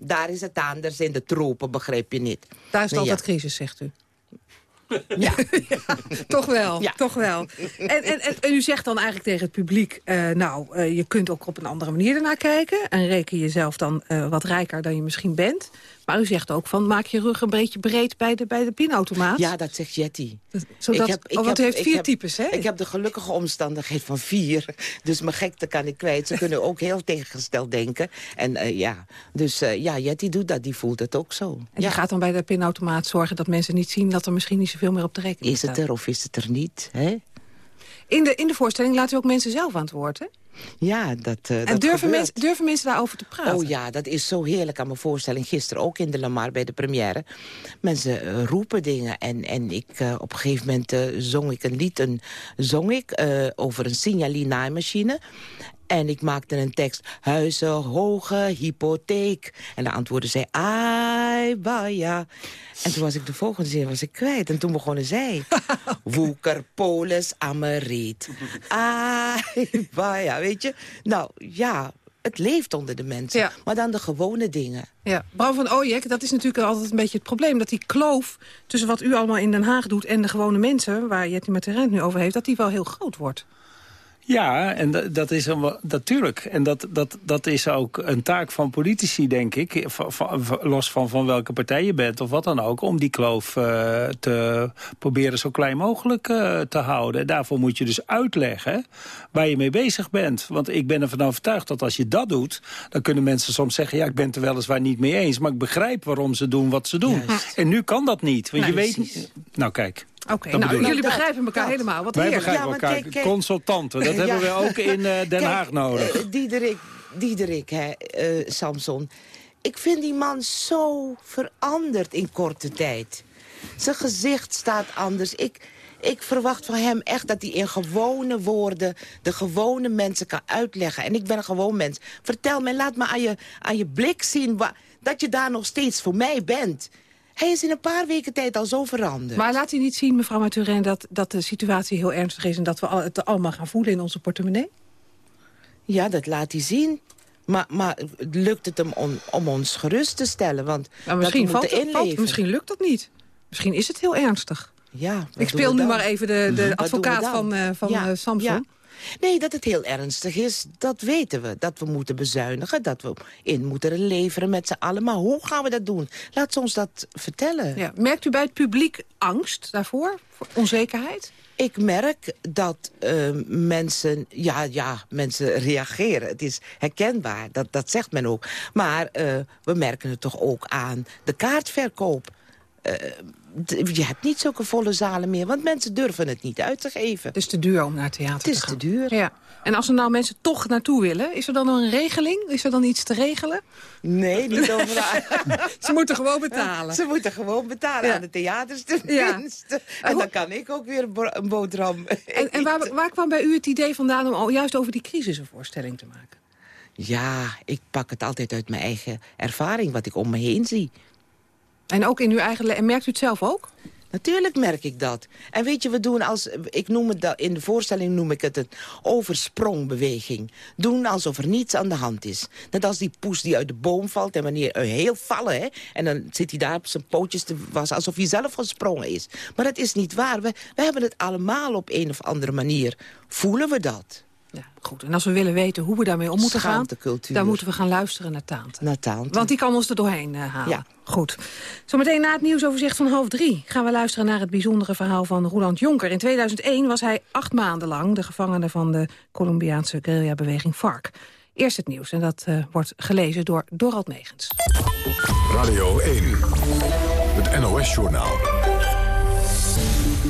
Daar is het anders, in de tropen, begrijp je niet. Daar is Ja. altijd crisis, zegt u. Ja, toch wel, toch wel. En, en, en, en u zegt dan eigenlijk tegen het publiek... eh, nou, eh, je kunt ook op een andere manier ernaar kijken... en reken jezelf dan wat rijker dan je misschien bent. Maar u zegt ook van, maak je rug een beetje breed bij de, bij de pinautomaat. Ja, dat zegt Jetty. Zodat, oh, want u heeft ik vier heb- types, hè? Ik heb de gelukkige omstandigheid van vier. Dus mijn gekte kan ik kwijt. Ze kunnen ook heel tegengesteld denken. En eh, ja, dus eh, ja, Jetty doet dat. Die voelt het ook zo. En die gaat dan bij de pinautomaat zorgen dat mensen niet zien... dat er misschien niet zoveel meer op de rekening Is het staat. er of is het er niet? Hè? In de, in de voorstelling laat u ook mensen zelf aan het woord, hè? Ja, dat, eh, En dat durven, mensen, durven mensen daarover te praten? Oh ja, dat is zo heerlijk aan mijn voorstelling. Gisteren ook in de Lamar bij de première. Mensen eh, roepen dingen. En, en ik, eh, op een gegeven moment zong ik een lied een, zong ik, over een signalinaaienmachine. En ik maakte een tekst. Huizen, hoge hypotheek. En de antwoorden zei, ai, baya. En toen was ik de volgende zin was ik kwijt. En toen begonnen zij. Woeker, polis, ameriet. Ai, baya, weet je. Nou, ja, het leeft onder de mensen. Ja. Maar dan de gewone dingen. Ja, Bram van Ooyek, dat is natuurlijk altijd een beetje het probleem... dat die kloof tussen wat u allemaal in Den Haag doet... en de gewone mensen, waar Jetty met de nu over heeft... dat die wel heel groot wordt. Ja, en dat, is een, natuurlijk. En dat, dat, dat is ook een taak van politici, denk ik. los van, van welke partij je bent of wat dan ook. Om die kloof eh, te proberen zo klein mogelijk eh, te houden. En daarvoor moet je dus uitleggen waar je mee bezig bent. Want ik ben ervan overtuigd dat als je dat doet... dan kunnen mensen soms zeggen... ja, ik ben het er weliswaar niet mee eens... maar ik begrijp waarom ze doen wat ze doen. En nu kan dat niet. Want Nee, je weet precies. Nou, kijk. Oké, nou, jullie begrijpen elkaar helemaal. Wat Wij heerlijk. begrijpen Ja, elkaar. kijk, kijk. Consultanten, dat hebben we ook in eh, Den Kijk, Haag nodig. eh, Diederik, Diederik hè, eh, Samson. Ik vind die man zo veranderd in korte tijd. Zijn gezicht staat anders. Ik, ik verwacht van hem echt dat hij in gewone woorden... de gewone mensen kan uitleggen. En ik ben een gewoon mens. Vertel me, laat me aan je, aan je blik zien... dat je daar nog steeds voor mij bent. Hij is in een paar weken tijd al zo veranderd. Maar laat u niet zien, mevrouw Maturin, dat, dat de situatie heel ernstig is... en dat we het allemaal gaan voelen in onze portemonnee? Ja, dat laat hij zien. Maar, maar lukt het hem om, om ons gerust te stellen? Want Nou, misschien, dat valt het, misschien lukt dat niet. Misschien is het heel ernstig. Ja, Ik speel nu maar even de, de advocaat van, eh, van Ja, eh, Samson. ja. Nee, dat het heel ernstig is, dat weten we. Dat we moeten bezuinigen, dat we in moeten leveren met z'n allen. Maar hoe gaan we dat doen? Laat ze ons dat vertellen. Ja. Merkt u bij het publiek angst daarvoor? Voor onzekerheid? Ik merk dat eh, mensen, ja, ja, mensen reageren. Het is herkenbaar, dat, dat zegt men ook. Maar eh, we merken het toch ook aan de kaartverkoop. Eh, je hebt niet zulke volle zalen meer, want mensen durven het niet uit te geven. Het is te duur om naar theater Het is te gaan. te duur. Ja. En als er nou mensen toch naartoe willen, is er dan een regeling? Is er dan iets te regelen? Nee, niet overal. Ze moeten gewoon betalen. Ze moeten gewoon betalen Ja. aan de theaters tenminste. Ja. En dan kan ik ook weer een bo- een boterham En, en waar, waar kwam bij u het idee vandaan om al juist over die crisis een voorstelling te maken? Ja, ik pak het altijd uit mijn eigen ervaring, wat ik om me heen zie. En ook in uw eigen... En merkt u het zelf ook? Natuurlijk merk ik dat. En weet je, we doen als, ik noem het dat, in de voorstelling noem ik het een oversprongbeweging. Doen alsof er niets aan de hand is. Net als die poes die uit de boom valt en wanneer heel vallen, hè, en dan zit hij daar op zijn pootjes te wassen, alsof hij zelf gesprongen is. Maar dat is niet waar. We, we hebben het allemaal op een of andere manier. Voelen we dat? Goed, en als we willen weten hoe we daarmee om moeten gaan... Dan moeten we gaan luisteren naar Taante. Naar Taante. Want die kan ons er doorheen eh, halen. Ja. Goed. Zometeen na het nieuwsoverzicht van half drie... gaan we luisteren naar het bijzondere verhaal van Roland Jonker. In 2001 was hij acht maanden lang de gevangene van de Colombiaanse guerrilla-beweging FARC. Eerst het nieuws en dat eh, wordt gelezen door Dorald Megens. Radio 1, het NOS-journaal.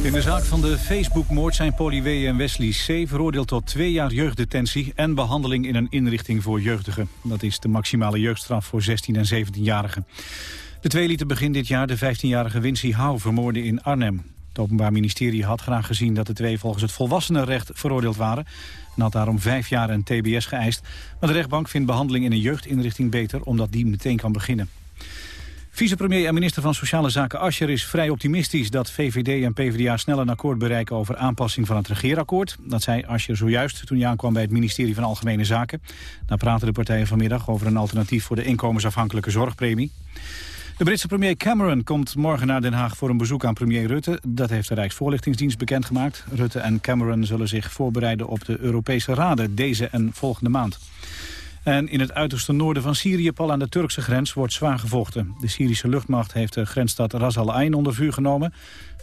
In de zaak van de Facebook-moord zijn Polly W. en Wesley C. veroordeeld tot twee jaar jeugddetentie en behandeling in een inrichting voor jeugdigen. Dat is de maximale jeugdstraf voor 16- en 17-jarigen. De twee lieten begin dit jaar de 15-jarige Wincy Hou vermoorden in Arnhem. Het Openbaar Ministerie had graag gezien dat de twee volgens het volwassenenrecht veroordeeld waren... en had daarom vijf jaar een tbs geëist. Maar de rechtbank vindt behandeling in een jeugdinrichting beter... omdat die meteen kan beginnen. Vicepremier en minister van Sociale Zaken Ascher is vrij optimistisch dat VVD en PvdA snel een akkoord bereiken over aanpassing van het regeerakkoord. Dat zei Ascher zojuist toen hij aankwam bij het ministerie van Algemene Zaken. Daar praten de partijen vanmiddag over een alternatief voor de inkomensafhankelijke zorgpremie. De Britse premier Cameron komt morgen naar Den Haag voor een bezoek aan premier Rutte. Dat heeft de Rijksvoorlichtingsdienst bekendgemaakt. Rutte en Cameron zullen zich voorbereiden op de Europese Raden deze en volgende maand. En in het uiterste noorden van Syrië, pal aan de Turkse grens, wordt zwaar gevochten. De Syrische luchtmacht heeft de grensstad Ras al Ain onder vuur genomen.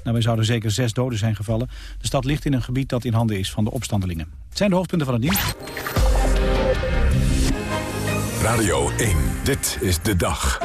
Daarbij zouden zeker zes doden zijn gevallen. De stad ligt in een gebied dat in handen is van de opstandelingen. Het zijn de hoofdpunten van het nieuws. Radio 1, dit is de dag.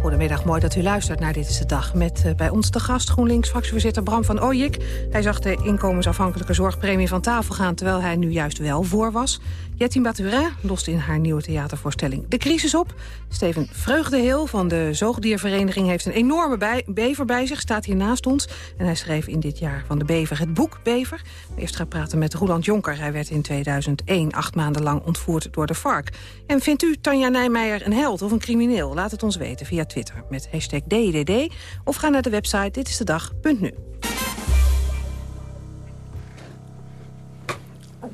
Goedemiddag, mooi dat u luistert naar Dit is de Dag. Met uh, bij ons de gast GroenLinks-fractievoorzitter Bram van Ooyik. Hij zag de inkomensafhankelijke zorgpremie van tafel gaan... terwijl hij nu juist wel voor was. Jettine Baturin lost in haar nieuwe theatervoorstelling de crisis op. Steven Vreugdeheel van de Zoogdiervereniging heeft een enorme bever bij zich. Staat hier naast ons. En hij schreef in dit jaar van de bever het boek Bever. Eerst gaan praten met Roland Jonker. Hij werd in 2001 acht maanden lang ontvoerd door de FARC. En vindt u Tanja Nijmeijer een held of een crimineel? Laat het ons weten via Twitter met hashtag DDD. Of ga naar de website ditistedag.nu.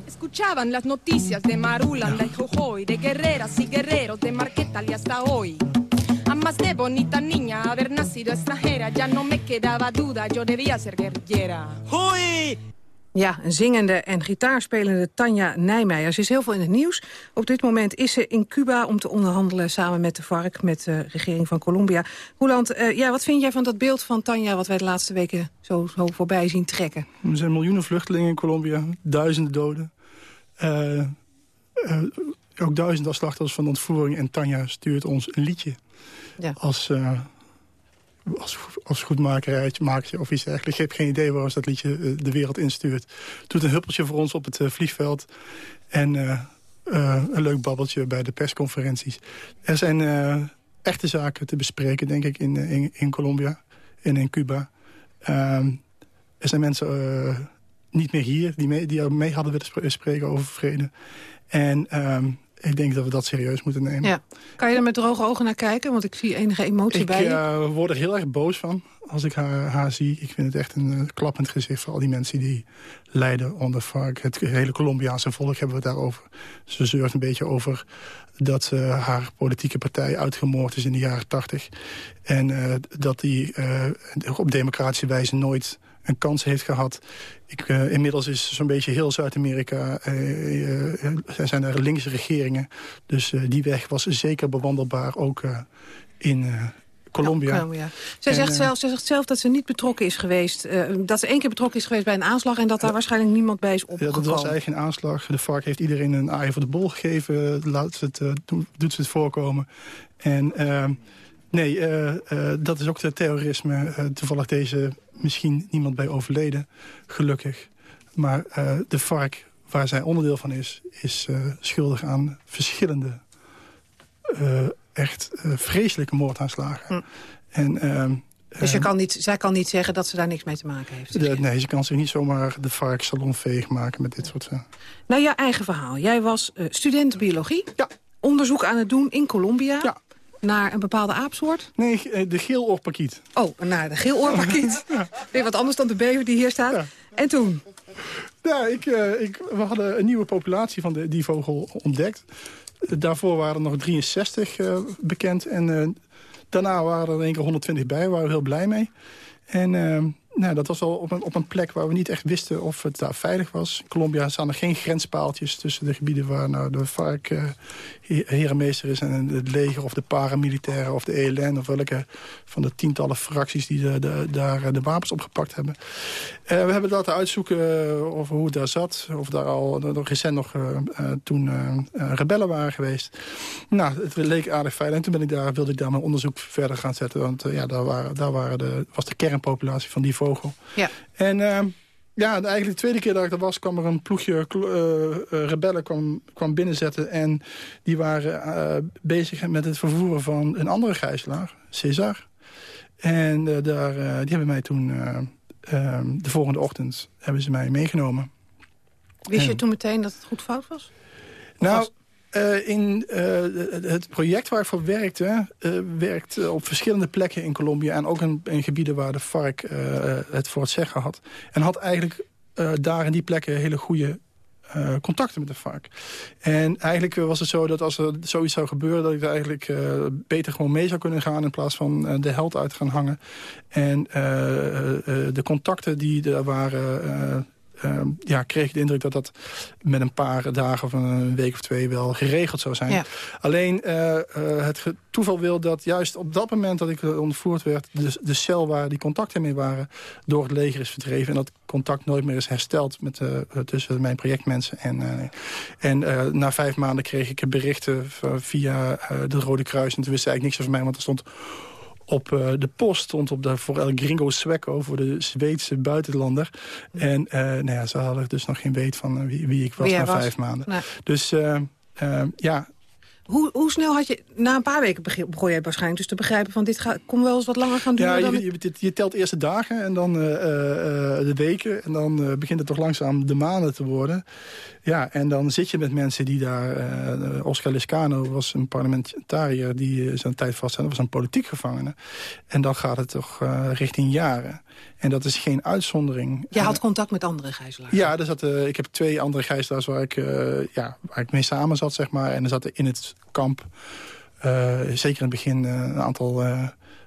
Escuchaban las noticias de Marulanda y Jojoy, de guerreras y guerreros de Marqueta y hasta hoy. A más de bonita niña haber nacido extranjera, ya no me quedaba duda, yo debía ser guerrillera. Hoi! Ja, een zingende en gitaarspelende Tanja Nijmeijer. Ze is heel veel in het nieuws. Op dit moment is ze in Cuba om te onderhandelen samen met de FARC, met de regering van Colombia. Roland, uh, ja, wat vind jij van dat beeld van Tanja wat wij de laatste weken zo, zo voorbij zien trekken? Er zijn miljoenen vluchtelingen in Colombia, duizenden doden. Uh, uh, ook duizenden slachtoffers van ontvoering. En Tanja stuurt ons een liedje ja. als, uh, als, als goedmakerij of iets dergelijks. Ik heb geen idee waarom ze dat liedje de wereld instuurt. Doet een huppeltje voor ons op het vliegveld. En een leuk babbeltje bij de persconferenties. Er zijn echte zaken te bespreken, denk ik, in, in, in Colombia en in Cuba. Ehm, er zijn mensen niet meer hier, die mee, die mee hadden willen spreken over vrede. En um, ik denk dat we dat serieus moeten nemen. Ja. Kan je er met droge ogen naar kijken? Want ik zie enige emotie ik, bij je. Ik uh, word er heel erg boos van als ik haar, haar zie. Ik vind het echt een uh, klappend gezicht voor al die mensen die lijden onder FARC. Het hele Colombiaanse volk hebben we het daarover. Ze zeurt een beetje over dat uh, haar politieke partij uitgemoord is in de jaren tachtig. En dat die op democratische wijze nooit een kans heeft gehad. Ik, uh, inmiddels is zo'n beetje heel Zuid-Amerika... Uh, uh, zijn er linkse regeringen. Dus die weg was zeker bewandelbaar, ook in Colombia. Ja, Colombia. Zij, en, zegt zelf, zij zegt zelf dat ze niet betrokken is geweest... dat ze één keer betrokken is geweest bij een aanslag... en dat daar waarschijnlijk niemand bij is opgekomen. Ja, dat was eigenlijk een aanslag. De FARC heeft iedereen een aai voor de bol gegeven. Laat ze het, doet ze het voorkomen. En... Nee, uh, uh, dat is ook de terrorisme. Uh, toevallig deze misschien niemand bij overleden, gelukkig. Maar de FARC, waar zij onderdeel van is... is schuldig aan verschillende echt vreselijke moordaanslagen. Hm. En, ehm, dus je kan niet, zij kan niet zeggen dat ze daar niks mee te maken heeft? De, nee, ze kan zich niet zomaar de FARC salonveeg maken met dit soort... Nou, jouw eigen verhaal. Jij was student biologie. Ja. Onderzoek aan het doen in Colombia. Ja naar een bepaalde aapsoort? Nee, de geeloorpakiet. Oh, naar de geeloorpakiet. ja. Weer wat anders dan de bever die hier staat. Ja. En toen? Ja, ik, uh, ik, we hadden een nieuwe populatie van de, die vogel ontdekt. Daarvoor waren er nog 63 uh, bekend. En uh, daarna waren er in één keer 120 bij. Daar waren we heel blij mee. En nou, dat was al op een, op een plek waar we niet echt wisten of het daar veilig was. In Colombia staan er geen grenspaaltjes tussen de gebieden waar nou, de FARC uh, herenmeester is... en het leger of de paramilitairen of de ELN of welke van de tientallen fracties die de, daar de wapens opgepakt hebben. we hebben laten uitzoeken over hoe het daar zat. Of daar al recent nog toen rebellen waren geweest. Nou, het leek aardig veilig. En toen ben ik wilde ik daar mijn onderzoek verder gaan zetten. Want ja, daar, waren, daar waren de, was de kernpopulatie van die Ja. En uh, ja, eigenlijk de tweede keer dat ik er was... kwam er een ploegje uh, rebellen kwam, kwam binnenzetten. En die waren uh, bezig met het vervoeren van een andere gijzelaar, César. En daar, die hebben mij toen... Ehm, de volgende ochtend hebben ze mij meegenomen. Wist je toen meteen dat het goed fout was? nou, uh, in uh, het project waar ik voor werkte... Uh, werkt op verschillende plekken in Colombia... en ook in, gebieden waar de FARC het voor het zeggen had. En had eigenlijk daar in die plekken hele goede contacten met de FARC. En eigenlijk was het zo dat als er zoiets zou gebeuren... dat ik er eigenlijk beter gewoon mee zou kunnen gaan... in plaats van de held uit gaan hangen. En de contacten die er waren uh, ja, kreeg ik de indruk dat dat met een paar dagen of een week of twee wel geregeld zou zijn. Alleen uh, uh, het toeval wil dat juist op dat moment dat ik ondervoerd werd... De, de cel waar die contacten mee waren door het leger is verdreven... en dat contact nooit meer is hersteld met, tussen mijn projectmensen. En, en na vijf maanden kreeg ik berichten via de Rode Kruis... en toen wist eigenlijk niks over mij, want er stond op uh, de post stond op de, voor El Gringo Sueco, voor de Zweedse buitenlander. En uh, nou ja, ze hadden dus nog geen weet van uh, wie, wie, ik was na was? vijf maanden. Nee. Dus ja, hoe, hoe snel had je, na een paar weken begon jij waarschijnlijk dus te begrijpen... van dit gaat, kom wel eens wat langer gaan duren? Ja, je, je, je, telt eerst de dagen en dan uh, uh, de weken... en dan uh, begint het toch langzaam de maanden te worden. Ja, en dan zit je met mensen die daar... Oscar Liscano was een parlementariër die zijn tijd vast Dat was een politiek gevangene. En dan gaat het toch richting jaren. En dat is geen uitzondering. Je had contact met andere gijzelaars? Ja, er zat, ik heb twee andere gijzelaars waar ik, uh, ja, waar ik mee samen zat, zeg maar. En er zaten in het kamp, uh, zeker in het begin, een aantal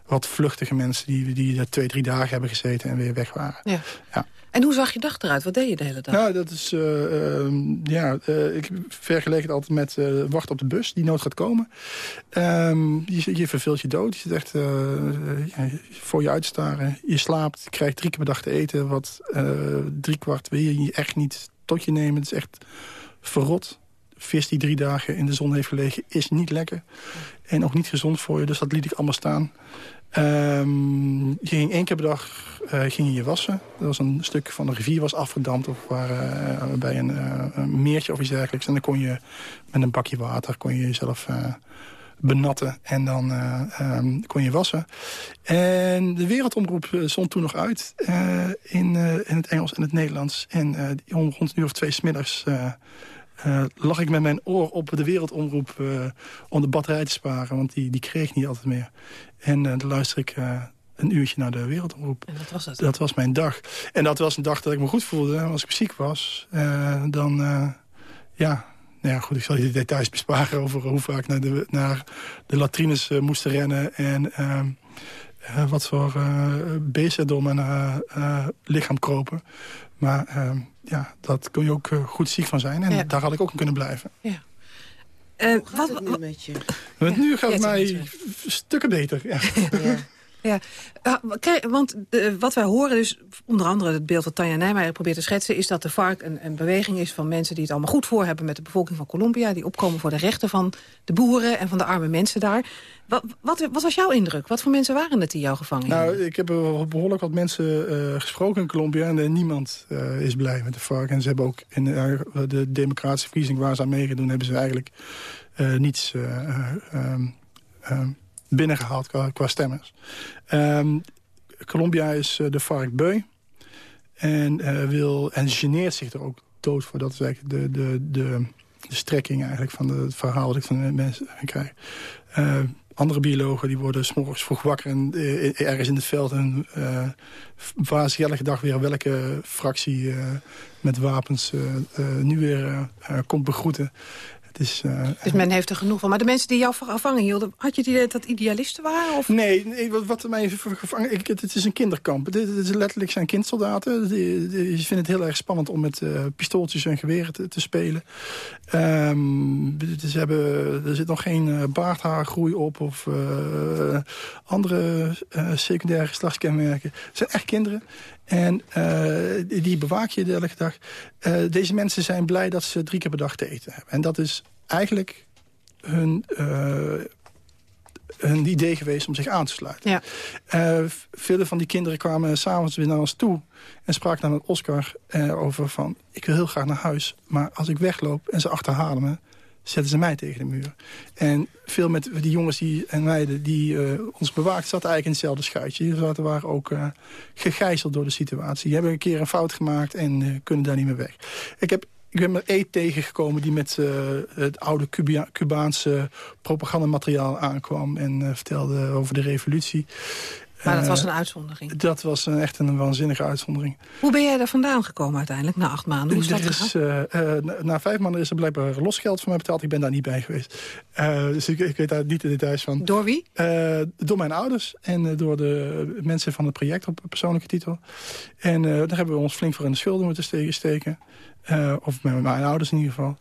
wat vluchtige mensen... die, die er twee, drie dagen hebben gezeten en weer weg waren. Ja. ja. En hoe zag je dag eruit? Wat deed je de hele dag? Nou, dat is, uh, ja, uh, ik vergeleek het altijd met uh, wachten op de bus die nooit gaat komen. Um, je, je verveelt je dood. Je zit echt ja, voor je uitstaren. Je slaapt, je krijgt drie keer per dag te eten. Wat drie kwart wil je echt niet tot je nemen. Het is echt verrot. Vis die drie dagen in de zon heeft gelegen is niet lekker. En ook niet gezond voor je, dus dat liet ik allemaal staan. Um, ging één keer per dag uh, ging je, wassen. Dat was een stuk van de rivier was afgedamd of waar, uh, bij een, uh, meertje of iets dergelijks. En dan kon je met een bakje water kon je jezelf benatten en dan um, kon je wassen. En de wereldomroep stond toen nog uit in, in het Engels en het Nederlands. En rond een uur of twee smiddags uh, lag ik met mijn oor op de wereldomroep uh, om de batterij te sparen. Want die, die kreeg ik niet altijd meer. En uh, dan luister ik een uurtje naar de wereldomroep. En wat was dat? Dat was mijn dag. En dat was een dag dat ik me goed voelde. Als ik ziek was, dan... ja, nou ja, goed, ik zal je de details besparen over hoe vaak naar de, naar de latrines moesten rennen. En wat voor beesten door mijn lichaam kropen. Maar ehm, ja, dat kun je ook eh, goed ziek van zijn. En daar had ik ook in kunnen blijven. Ja. Uh, wat het nu met je? Want nu gaat het mij stukken beter. Ja. ja. Ja, want uh, wat wij horen, dus onder andere het beeld dat Tanja Nijmeijer probeert te schetsen... is dat de FARC een, een, beweging is van mensen die het allemaal goed voor hebben... met de bevolking van Colombia, die opkomen voor de rechten van de boeren... en van de arme mensen daar. Wat, wat, was jouw indruk? Wat voor mensen waren het die jou gevangen Nou, ik heb behoorlijk wat mensen uh, gesproken in Colombia... en niemand uh, is blij met de FARC. En ze hebben ook in de democratische verkiezing waar ze aan meegedoen... hebben ze eigenlijk niets... Um, um, binnengehaald qua, stemmers. Um, Colombia is uh, de FARC beu. En, uh, wil, en geneert zich er ook dood voor. Dat is eigenlijk de, de, de, de strekking eigenlijk van het verhaal dat ik van de mensen krijg. Uh, andere biologen die worden s'morgens vroeg wakker en ergens in het veld... en uh, elke dag weer welke fractie met wapens nu weer komt begroeten is, uh, dus men heeft er genoeg van. Maar de mensen die jou gevangen hielden... had je het idee dat dat idealisten waren? Of? Nee, nee wat, wat mij gevangen... Ik, het, is een kinderkamp. Het, het is letterlijk zijn kindsoldaten. Die, die, je vindt het heel erg spannend om met uh, pistooltjes en geweren te, te spelen. Um, ze hebben, er zit nog geen uh, baardhaargroei op... of andere secundaire geslachtskenmerken. Het zijn echt kinderen. En uh, die bewaak je de hele dag. Uh, deze mensen zijn blij dat ze drie keer per dag te eten hebben. En dat is eigenlijk hun, uh, hun idee geweest om zich aan te sluiten. Ja. vele van die kinderen kwamen s'avonds weer naar ons toe... en spraken dan met Oscar over van... ik wil heel graag naar huis, maar als ik wegloop en ze achterhalen me zetten ze mij tegen de muur. En veel met die jongens die, en meiden die uh, ons bewaakt... zaten eigenlijk in hetzelfde schuitje. Zaten, waren ook uh, gegijzeld door de situatie. Die hebben een keer een fout gemaakt en uh, kunnen daar niet meer weg. Ik heb ik ben er één tegengekomen die met het oude Cuba Cubaanse propagandamateriaal aankwam... en vertelde over de revolutie. Maar dat was een uitzondering? Dat was een, echt een waanzinnige uitzondering. Hoe ben jij daar vandaan gekomen uiteindelijk, na acht maanden? Hoe is dat is, uh, na, na, vijf maanden is er blijkbaar losgeld voor mij betaald. Ik ben daar niet bij geweest. Uh, dus ik, ik, weet daar niet de details van. Door wie? Uh, door mijn ouders en door de mensen van het project op persoonlijke titel. En daar hebben we ons flink voor in de schulden moeten steken. of met mijn ouders in ieder geval.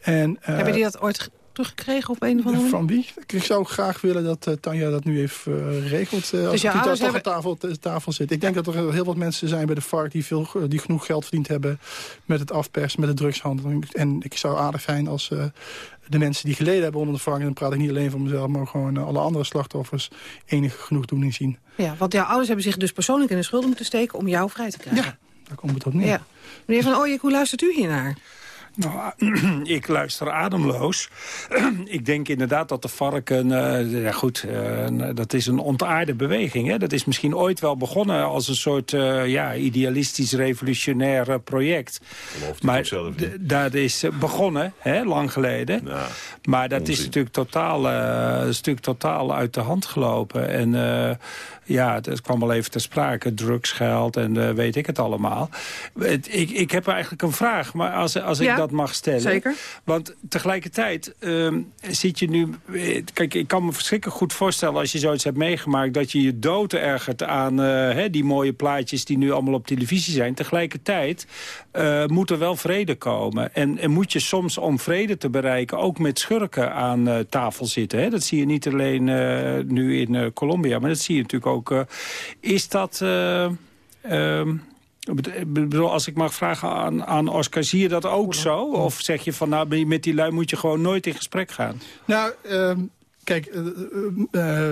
En, hebben die dat ooit teruggekregen op een of andere Van wie? Ik zou graag willen dat uh, Tanja dat nu even uh, regelt. Uh, als dus toch hebben... aan tafel, tafel zit. Ik denk dat er heel wat mensen zijn bij de FARC... die, veel, die genoeg geld verdiend hebben met het afpersen, met de drugshandel. En ik zou aardig zijn als de mensen die geleden hebben onder de FARC... en dan praat ik niet alleen voor mezelf... maar gewoon alle andere slachtoffers enige genoegdoening zien. Ja, want jouw ouders hebben zich dus persoonlijk in de schulden moeten steken... om jou vrij te krijgen. Ja, daar komt het op neer. Ja. Meneer Van Ooyek, hoe luistert u hiernaar? Nou, ik luister ademloos. ik denk inderdaad dat de varken... Uh, ja goed, uh, dat is een ontaarde beweging. Hè? Dat is misschien ooit wel begonnen als een soort uh, ja, idealistisch revolutionair project. Maar dat is begonnen, hè, lang geleden. Ja, maar dat is natuurlijk, totaal, is natuurlijk totaal uit de hand gelopen. En ja, het kwam wel even ter sprake. Drugsgeld en weet ik het allemaal. ik, ik heb eigenlijk een vraag. Maar als, als ik dat mag stellen. Zeker. Want tegelijkertijd um, zit je nu... Eh, kijk, ik kan me verschrikkelijk goed voorstellen als je zoiets hebt meegemaakt... dat je je dood ergert aan uh, hè, die mooie plaatjes die nu allemaal op televisie zijn. Tegelijkertijd uh, moet er wel vrede komen. En, en, moet je soms om vrede te bereiken ook met schurken aan uh, tafel zitten. Hè? Dat zie je niet alleen nu in Colombia, maar dat zie je natuurlijk ook. is dat... Um, ik bedoel, als ik mag vragen aan, aan Oscar, zie je dat ook zo? Of zeg je van, nou, met die lui moet je gewoon nooit in gesprek gaan? Nou, uh, kijk, uh, uh,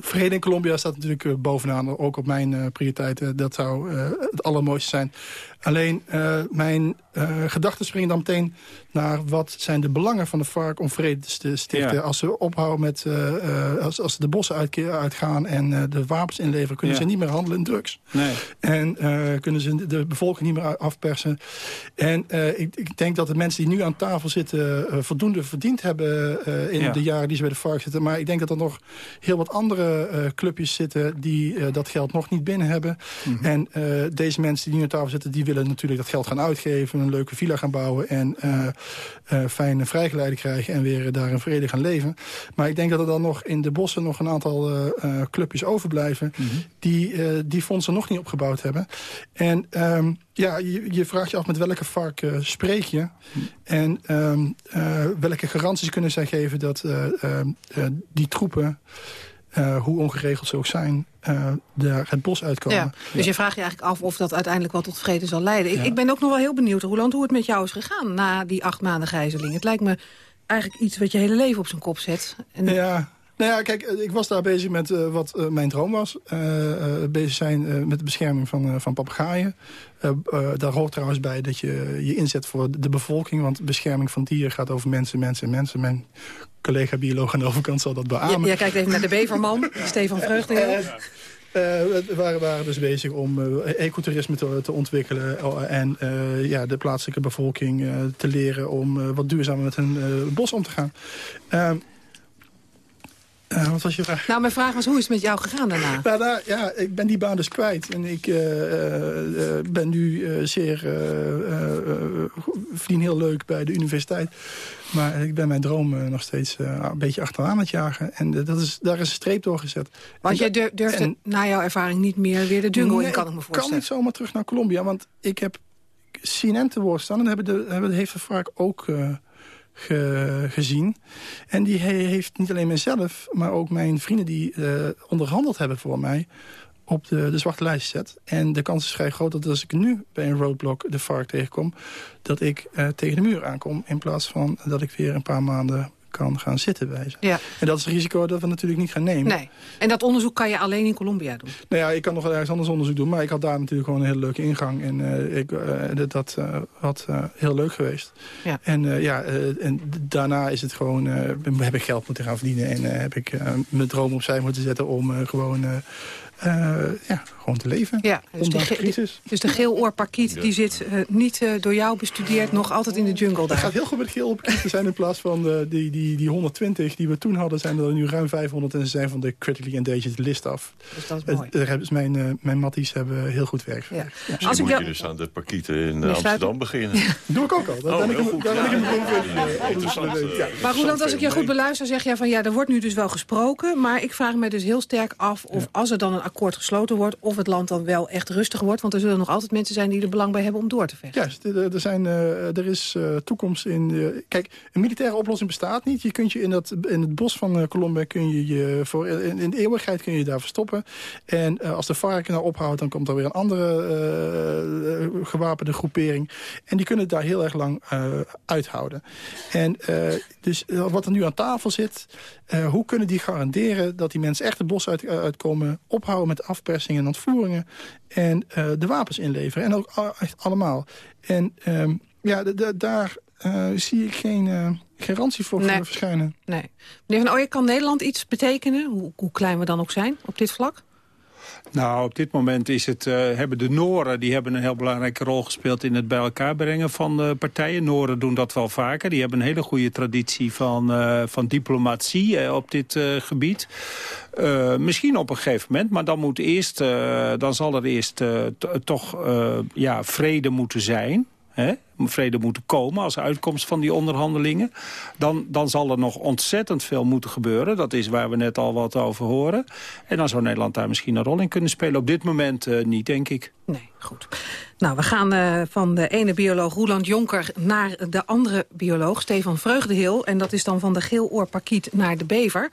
vrede in Colombia staat natuurlijk bovenaan. Ook op mijn prioriteiten. Dat zou het allermooiste zijn. Alleen mijn uh, gedachten springen dan meteen naar wat zijn de belangen van de FARC om vrede te stichten. Ja. Als ze ophouden met, uh, als, als de bossen uit, uitgaan en de wapens inleveren, kunnen ja. ze niet meer handelen in drugs. Nee. En kunnen ze de bevolking niet meer afpersen. En ik, ik, denk dat de mensen die nu aan tafel zitten voldoende verdiend hebben in ja. de jaren die ze bij de FARC zitten. Maar ik denk dat er nog heel wat andere clubjes zitten die dat geld nog niet binnen hebben. Mm -hmm. En deze mensen die nu aan tafel zitten, die willen natuurlijk dat geld gaan uitgeven... een leuke villa gaan bouwen en uh, uh, fijne vrijgeleide krijgen... en weer daar in vrede gaan leven. Maar ik denk dat er dan nog in de bossen nog een aantal clubjes overblijven... Mm -hmm. die die fondsen nog niet opgebouwd hebben. En um, ja, je, je, vraagt je af met welke vark uh, spreek je. En um, uh, welke garanties kunnen zij geven dat uh, die troepen... Uh, hoe ongeregeld ze ook zijn, uh, daar het bos uitkomen. Ja, dus je vraagt je eigenlijk af of dat uiteindelijk wel tot vrede zal leiden. Ja. Ik, ik, ben ook nog wel heel benieuwd, Roland, hoe het met jou is gegaan... na die acht maanden gijzeling. Het lijkt me eigenlijk iets wat je hele leven op zijn kop zet. En... Ja, nou ja, kijk, ik was daar bezig met uh, wat uh, mijn droom was. Bezig zijn met de bescherming van, van papegaaien. daar hoort trouwens bij dat je je inzet voor de bevolking. Want bescherming van dieren gaat over mensen, mensen en mensen. Mijn collega-bioloog aan de overkant zal dat beamen. Ja, jij kijkt even naar de beverman, Stefan Vreugdeel. Uh, we waren, waren, dus bezig om uh, ecotourisme te, te, ontwikkelen... en ja, de plaatselijke bevolking te leren om wat duurzamer met hun bos om te gaan. Uh, wat was je vraag? Nou, mijn vraag was, hoe is het met jou gegaan daarna? Nou, daar, ja, ik ben die baan dus kwijt. En ik uh, uh, ben nu zeer... verdien heel leuk bij de universiteit. Maar ik ben mijn droom nog steeds een beetje achteraan het jagen. En dat is, daar is een streep door gezet. Want jij durft en, na jouw ervaring niet meer weer de jungle nee, in, kan ik me voorstellen. Ik kan niet zomaar terug naar Colombia. Want ik heb CNN te woord staan. En hebben de, hebben, heeft vaak ook ge, gezien. En die heeft niet alleen mijzelf, maar ook mijn vrienden die uh, onderhandeld hebben voor mij op de, de zwarte lijst zet. En de kans is vrij groot dat als ik nu bij een roadblock de vark tegenkom... dat ik uh, tegen de muur aankom in plaats van dat ik weer een paar maanden kan gaan zitten bij ze. Ja. En dat is het risico dat we natuurlijk niet gaan nemen. Nee. En dat onderzoek kan je alleen in Colombia doen? Nou ja, ik kan nog ergens anders onderzoek doen. Maar ik had daar natuurlijk gewoon een hele leuke ingang. En uh, ik, uh, dat uh, had heel leuk geweest. Ja. En, ja, en daarna is het gewoon, heb ik geld moeten gaan verdienen. En heb ik mijn droom opzij moeten zetten om gewoon ja, gewoon te leven. Ja, dus de, crisis. Dus de geeloorparkiet die zit uh, niet uh, door jou bestudeerd, nog altijd in de jungle daar. Het gaat heel goed met geeloorparkiet. Er zijn in plaats van die, die, die 120 die we toen hadden, zijn er nu ruim 500 en ze zijn van de critically endangered list af. Dus dat is mooi. Dus mijn, mijn matties hebben heel goed werk Ja. Ja. Als ik moet je dus aan de parkieten in Amsterdam beginnen. Doe ik ook al. Dat oh, ben ik, Maar Roland, als ik je goed beluister, zeg jij van ja, er wordt nu dus wel gesproken, maar ik vraag me dus heel sterk af of als er dan een akkoord gesloten wordt... of het land dan wel echt rustig wordt. Want er zullen nog altijd mensen zijn die er belang bij hebben om door te vechten. Ja, er, zijn, uh, er is uh, toekomst in... Uh, kijk, een militaire oplossing bestaat niet. Je kunt je in, dat, in het bos van Colombia... Kun je je voor, in, de eeuwigheid kun je, daar verstoppen. En als de varken nou ophoudt... dan komt er weer een andere gewapende groepering. En die kunnen het daar heel erg lang uithouden. En dus wat er nu aan tafel zit... hoe kunnen die garanderen dat die mensen echt het bos uit, uitkomen... ophouden met afpersingen en ontvoeringen. En uh, de wapens inleveren. En ook echt allemaal. En um, ja, daar uh, zie ik geen uh, garantie voor, nee. voor verschijnen. Nee. Meneer Van Ooyen, kan Nederland iets betekenen? Hoe, hoe klein we dan ook zijn op dit vlak? Nou, op dit moment is het, uh, hebben de Noren die hebben een heel belangrijke rol gespeeld... in het bij elkaar brengen van partijen. Noren doen dat wel vaker. Die hebben een hele goede traditie van, uh, van diplomatie uh, op dit gebied. misschien op een gegeven moment, maar dan, moet eerst, dan zal er eerst toch ja, vrede moeten zijn hè, vrede moeten komen als uitkomst van die onderhandelingen... Dan, dan zal er nog ontzettend veel moeten gebeuren. Dat is waar we net al wat over horen. En dan zou Nederland daar misschien een rol in kunnen spelen. Op dit moment uh, niet, denk ik. Nee, goed. Nou, we gaan uh, van de ene bioloog Roland Jonker naar de andere bioloog, Stefan Vreugdehil. En dat is dan van de geeloorparkiet naar de bever.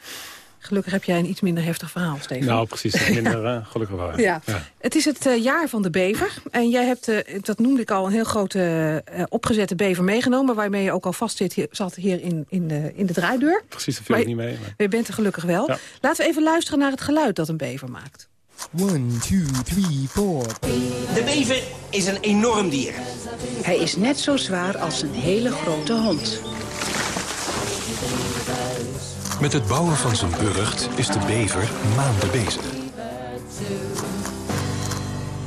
Gelukkig heb jij een iets minder heftig verhaal, Steven. Nou, precies. Minder uh, gelukkig wel. Ja. ja. Het is het uh, jaar van de bever. En jij hebt, uh, dat noemde ik al, een heel grote opgezette bever meegenomen... waarmee je ook al vast zit, hier, zat hier in, in, de, in de draaideur. Precies, dat viel ik niet mee. Maar... Je bent er gelukkig wel. Ja. Laten we even luisteren naar het geluid dat een bever maakt. One, two, three, four. De bever is een enorm dier. Hij is net zo zwaar als een hele grote hond. Met het bouwen van zijn burcht is de bever maanden bezig.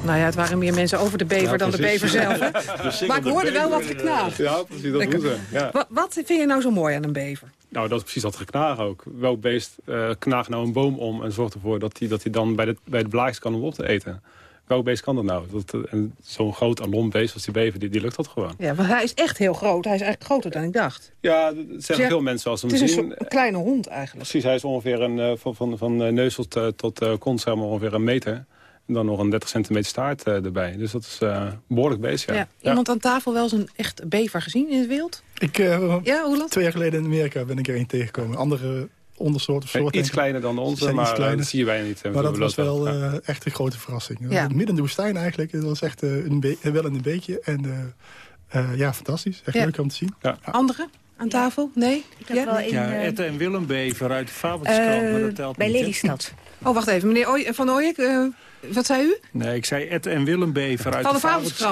Nou ja, het waren meer mensen over de bever dan de bever zelf. maar ik hoorde wel wat geknaag. Ja, precies, dat doen Ja. Wat, wat, vind je nou zo mooi aan een bever? Nou, dat is precies dat geknaag ook. Welk beest uh, knaagt nou een boom om en zorgt ervoor dat hij dat dan bij de, bij de blaadjes kan om op te eten? Welk beest kan dat nou? Dat, en zo'n groot alombeest als die bever, die, die lukt dat gewoon. Ja, want hij is echt heel groot. Hij is eigenlijk groter dan ik dacht. Ja, dat zeggen veel mensen als ze hem zien. Het is een, kleine hond eigenlijk. Precies, hij is ongeveer een, uh, van, van, van uh, neus tot, uh, tot uh, kont, zeg maar, ongeveer een meter. En dan nog een 30 centimeter staart erbij. Dus dat is een behoorlijk beest, ja. ja. Iemand aan tafel wel eens een echt bever gezien in het wild? Ik, ja, hoe Twee jaar geleden in Amerika ben ik er een tegengekomen. Andere ondersoort of soort. Iets kleiner dan onze, maar kleiner. dat zie je bijna niet. Maar dat was wel uh, echt een grote verrassing. Ja. Midden in de woestijn eigenlijk. Het was echt uh, een wel in een beetje. En uh, ja, fantastisch. Echt ja. leuk om te zien. Ja. Andere? Aan tafel? Nee? Ik ja, wel ja Ette en Willem Bever uit de maar dat telt Bij niet, Lelystad. Oh, wacht even. Meneer Van Ooyek, uh, wat zei u? Nee, ik zei Ette en Willem Bever uit de.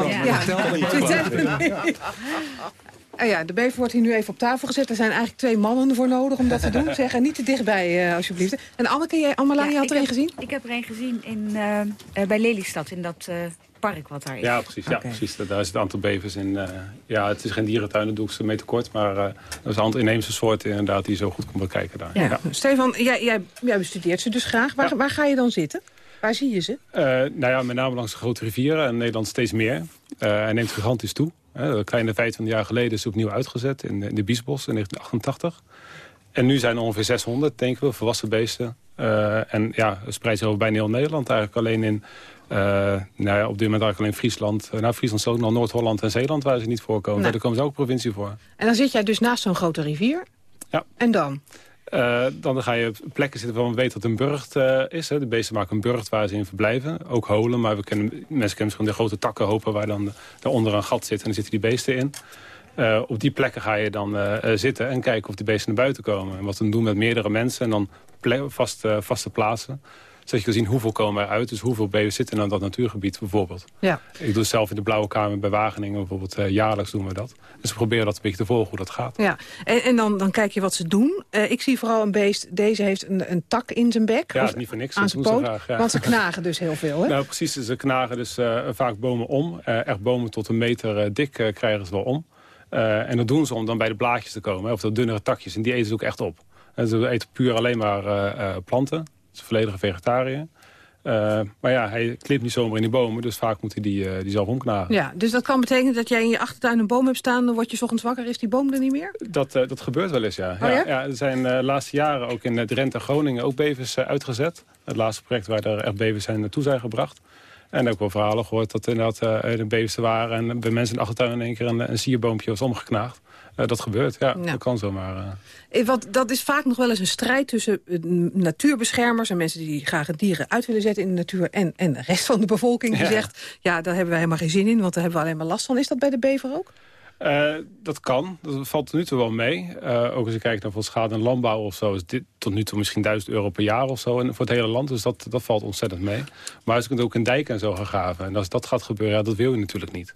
Ja. Dat telt niet. Oh ja, de bever wordt hier nu even op tafel gezet. Er zijn eigenlijk twee mannen voor nodig om dat te doen. Zeg, en niet te dichtbij, uh, alsjeblieft. En Anneke, jij, Amalani ja, had er een gezien? Ik heb er een gezien in, uh, bij Lelystad, in dat park wat daar is. Ja, precies. Ja, precies. Daar zit een aantal bevers in. eh, ja, het is geen dierentuin, dat doe ik ze mee tekort. Maar eh, er is een aantal inheemse soorten inderdaad die je zo goed kon bekijken daar. Ja. Stefan, jij, jij, jij bestudeert ze dus graag. Waar, waar ga je dan zitten? Waar zie je ze? Eh, nou ja, met name langs de grote rivieren en Nederland steeds meer. Eh hij neemt gigantisch toe. Een kleine 25 jaar geleden is hij opnieuw uitgezet in, in de Biesbos in 1988. En nu zijn er ongeveer 600, denken we, volwassen beesten. Eh, en ja, het spreidt zich over bijna heel Nederland. Eigenlijk alleen in, eh, nou ja, op dit moment eigenlijk alleen Friesland. Uh, nou, Friesland is ook nog Noord-Holland en Zeeland waar ze niet voorkomen. Nee. Daar komen ze ook provincie voor. En dan zit jij dus naast zo'n grote rivier. Ja. En dan? Eh, dan ga je plekken zitten waarvan we weten dat een burcht eh, is. Hè. De beesten maken een burcht waar ze in verblijven. Ook holen, maar we kennen, mensen kennen gewoon de grote takkenhopen... waar dan daaronder een gat zit en dan zitten die beesten in. Eh, op die plekken ga je dan eh, eh, zitten en kijken of die beesten naar buiten komen. En wat we doen met meerdere mensen en dan vast, eh, vaste plaatsen. Zodat je kan zien hoeveel komen eruit. Dus hoeveel beesten zitten in dat natuurgebied bijvoorbeeld. Ja. Ik doe het zelf in de Blauwe Kamer bij Wageningen bijvoorbeeld. eh, jaarlijks doen we dat. Dus we proberen dat een beetje te volgen hoe dat gaat. Ja, en, en dan, dan kijk je wat ze doen. Eh, ik zie vooral een beest, deze heeft een, een tak in zijn bek. Ja, Of dat is niet voor niks. Aan Dat zijn poot. graag, ja. Want ze knagen dus heel veel, hè? Nou, precies. Ze knagen dus eh, vaak bomen om. Echt bomen tot een meter dik krijgen ze wel om. En dat doen ze om dan bij de blaadjes te komen. Hè, of de dunnere takjes. En die eten ze ook echt op. En ze eten puur alleen maar planten. Is een volledige vegetariër. Eh, maar ja, hij klimt niet zomaar in die bomen. Dus vaak moet hij die, eh, die zelf omknagen. Ja, dus dat kan betekenen dat jij in je achtertuin een boom hebt staan... dan word je 's ochtends wakker, is die boom er niet meer? Dat, eh, dat gebeurt wel eens, ja. Oh, ja? er zijn de laatste jaren ook in Drenthe en Groningen ook bevers uitgezet. Het laatste project waar er echt bevers zijn naartoe zijn gebracht. En ook wel verhalen gehoord dat inderdaad de bevers er waren... en bij mensen in de achtertuin in één keer een, een sierboompje was omgeknaagd. Eh, dat gebeurt, ja. Ja. Dat kan zomaar. eh. Eh, Want dat is vaak nog wel eens een strijd tussen natuurbeschermers... en mensen die graag het dieren uit willen zetten in de natuur... en, en de rest van de bevolking die Ja. zegt... ja, daar hebben wij helemaal geen zin in, want daar hebben we alleen maar last van. Is dat bij de bever ook? Dat kan. Dat valt tot nu toe wel mee. Ook als je kijkt naar bijvoorbeeld schade en landbouw of zo... is dit tot nu toe misschien 1000 euro per jaar of zo en voor het hele land. Dus dat, dat valt ontzettend mee. Maar je kunt ook een dijk en zo gaan graven... en als dat gaat gebeuren, ja, dat wil je natuurlijk niet.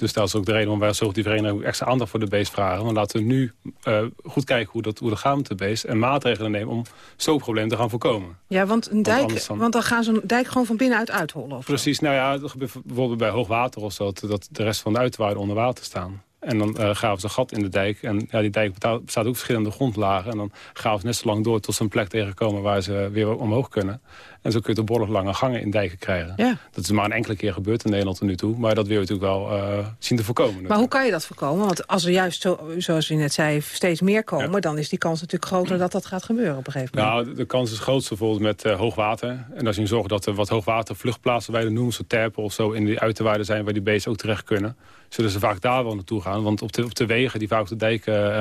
Dus dat is ook de reden waarom wij als die vereniging ook extra aandacht voor de beest vragen. Want laten we nu eh, goed kijken hoe dat, hoe dat gaat met de beest... en maatregelen nemen om zo'n probleem te gaan voorkomen. Ja, want een dijk, anders dan- want dan gaan ze een dijk gewoon van binnenuit uithollen. Of. Precies, nou ja, dat gebeurt bijvoorbeeld bij hoogwater of zo... dat, dat de rest van de uiterwaarden onder water staan. En dan eh graven ze een gat in de dijk. En ja, die dijk bestaat, bestaat ook verschillende grondlagen. En dan graven ze net zo lang door tot ze een plek tegenkomen... waar ze weer omhoog kunnen. En zo kun je toch behoorlijk lange gangen in dijken krijgen. Ja. Dat is maar een enkele keer gebeurd in Nederland tot nu toe. Maar dat wil je natuurlijk wel eh, zien te voorkomen. Maar hoe kan je dat voorkomen? Want als er juist, zo, zoals u net zei, steeds meer komen... dan is die kans natuurlijk groter dat dat gaat gebeuren op een gegeven moment. Nou, de, de kans is grootst bijvoorbeeld met eh, hoogwater. En als je zorgt dat er wat hoogwatervluchtplaatsen... wij dat noemen, zo terpen of zo, in die uiterwaarden zijn... waar die beesten ook terecht kunnen... zullen ze vaak daar wel naartoe gaan. Want op de, op de wegen die vaak op de dijken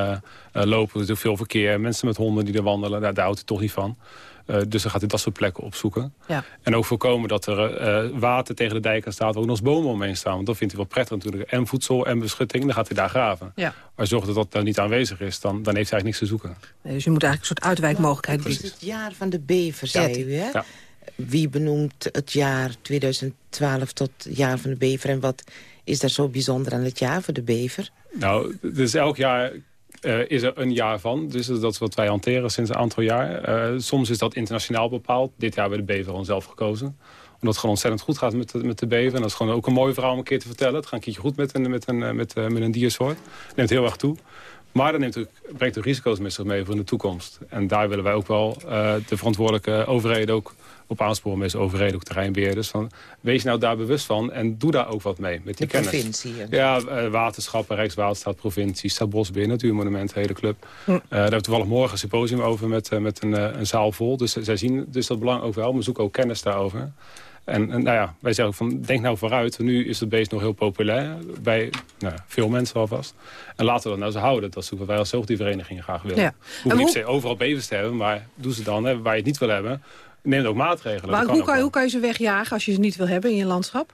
eh, lopen... er is veel verkeer, mensen met honden die er wandelen... daar, daar houdt hij toch niet van. Eh, dus dan gaat hij dat soort plekken opzoeken. Ja. En ook voorkomen dat er eh, water tegen de dijken staat... waar ook nog eens bomen omheen staan. Want dat vindt hij wel prettig natuurlijk. En voedsel en beschutting, dan gaat hij daar graven. Ja. Maar zorgt dat dat nou niet aanwezig is, dan, dan heeft hij eigenlijk niks te zoeken. Nee, dus je moet eigenlijk een soort uitwijkmogelijkheid Het is bieden. het jaar van de bever, zei u, hè? Ja. Wie benoemt het jaar 2012 tot jaar van de bever... en wat is daar zo bijzonder aan het jaar voor de bever? Nou, dus elk jaar eh, is er een jaar van. Dus dat is wat wij hanteren sinds een aantal jaar. Eh, soms is dat internationaal bepaald. Dit jaar hebben we de bever gewoon zelf gekozen. Omdat het gewoon ontzettend goed gaat met de, met de. En dat is gewoon ook een mooi verhaal om een keer te vertellen. Het gaat een keertje goed met een, met een, eh, met, een diersoort. neemt heel erg toe. Maar dat neemt ook, brengt ook risico's met zich mee voor de toekomst. En daar willen wij ook wel de verantwoordelijke overheden ook op aansporen. Met overheden, ook terreinbeheerders. Van, wees nou daar bewust van en doe daar ook wat mee met die De kennis. provincie, ja. Eh, waterschappen, Rijkswaterstaat, provincie, Stadbosbeheer, Natuurmonument, hele club. Hm. Eh, daar hebben we toevallig morgen een symposium over met, eh, met een, een zaal vol. Dus zij zien dus dat belang ook wel. We zoeken ook kennis daarover. En, en nou ja, wij zeggen van, denk nou vooruit. Nu is het beest nog heel populair bij nou, veel mensen alvast. En laten we dat nou zo houden. Dat is wat wij als zoogdierverenigingen graag willen. Ja. Hoeven niet per se overal bevers te hebben, maar doe ze dan. Hè, waar je het niet wil hebben, neem ook maatregelen. Maar hoe kan, hoe kan je ze wegjagen als je ze niet wil hebben in je landschap?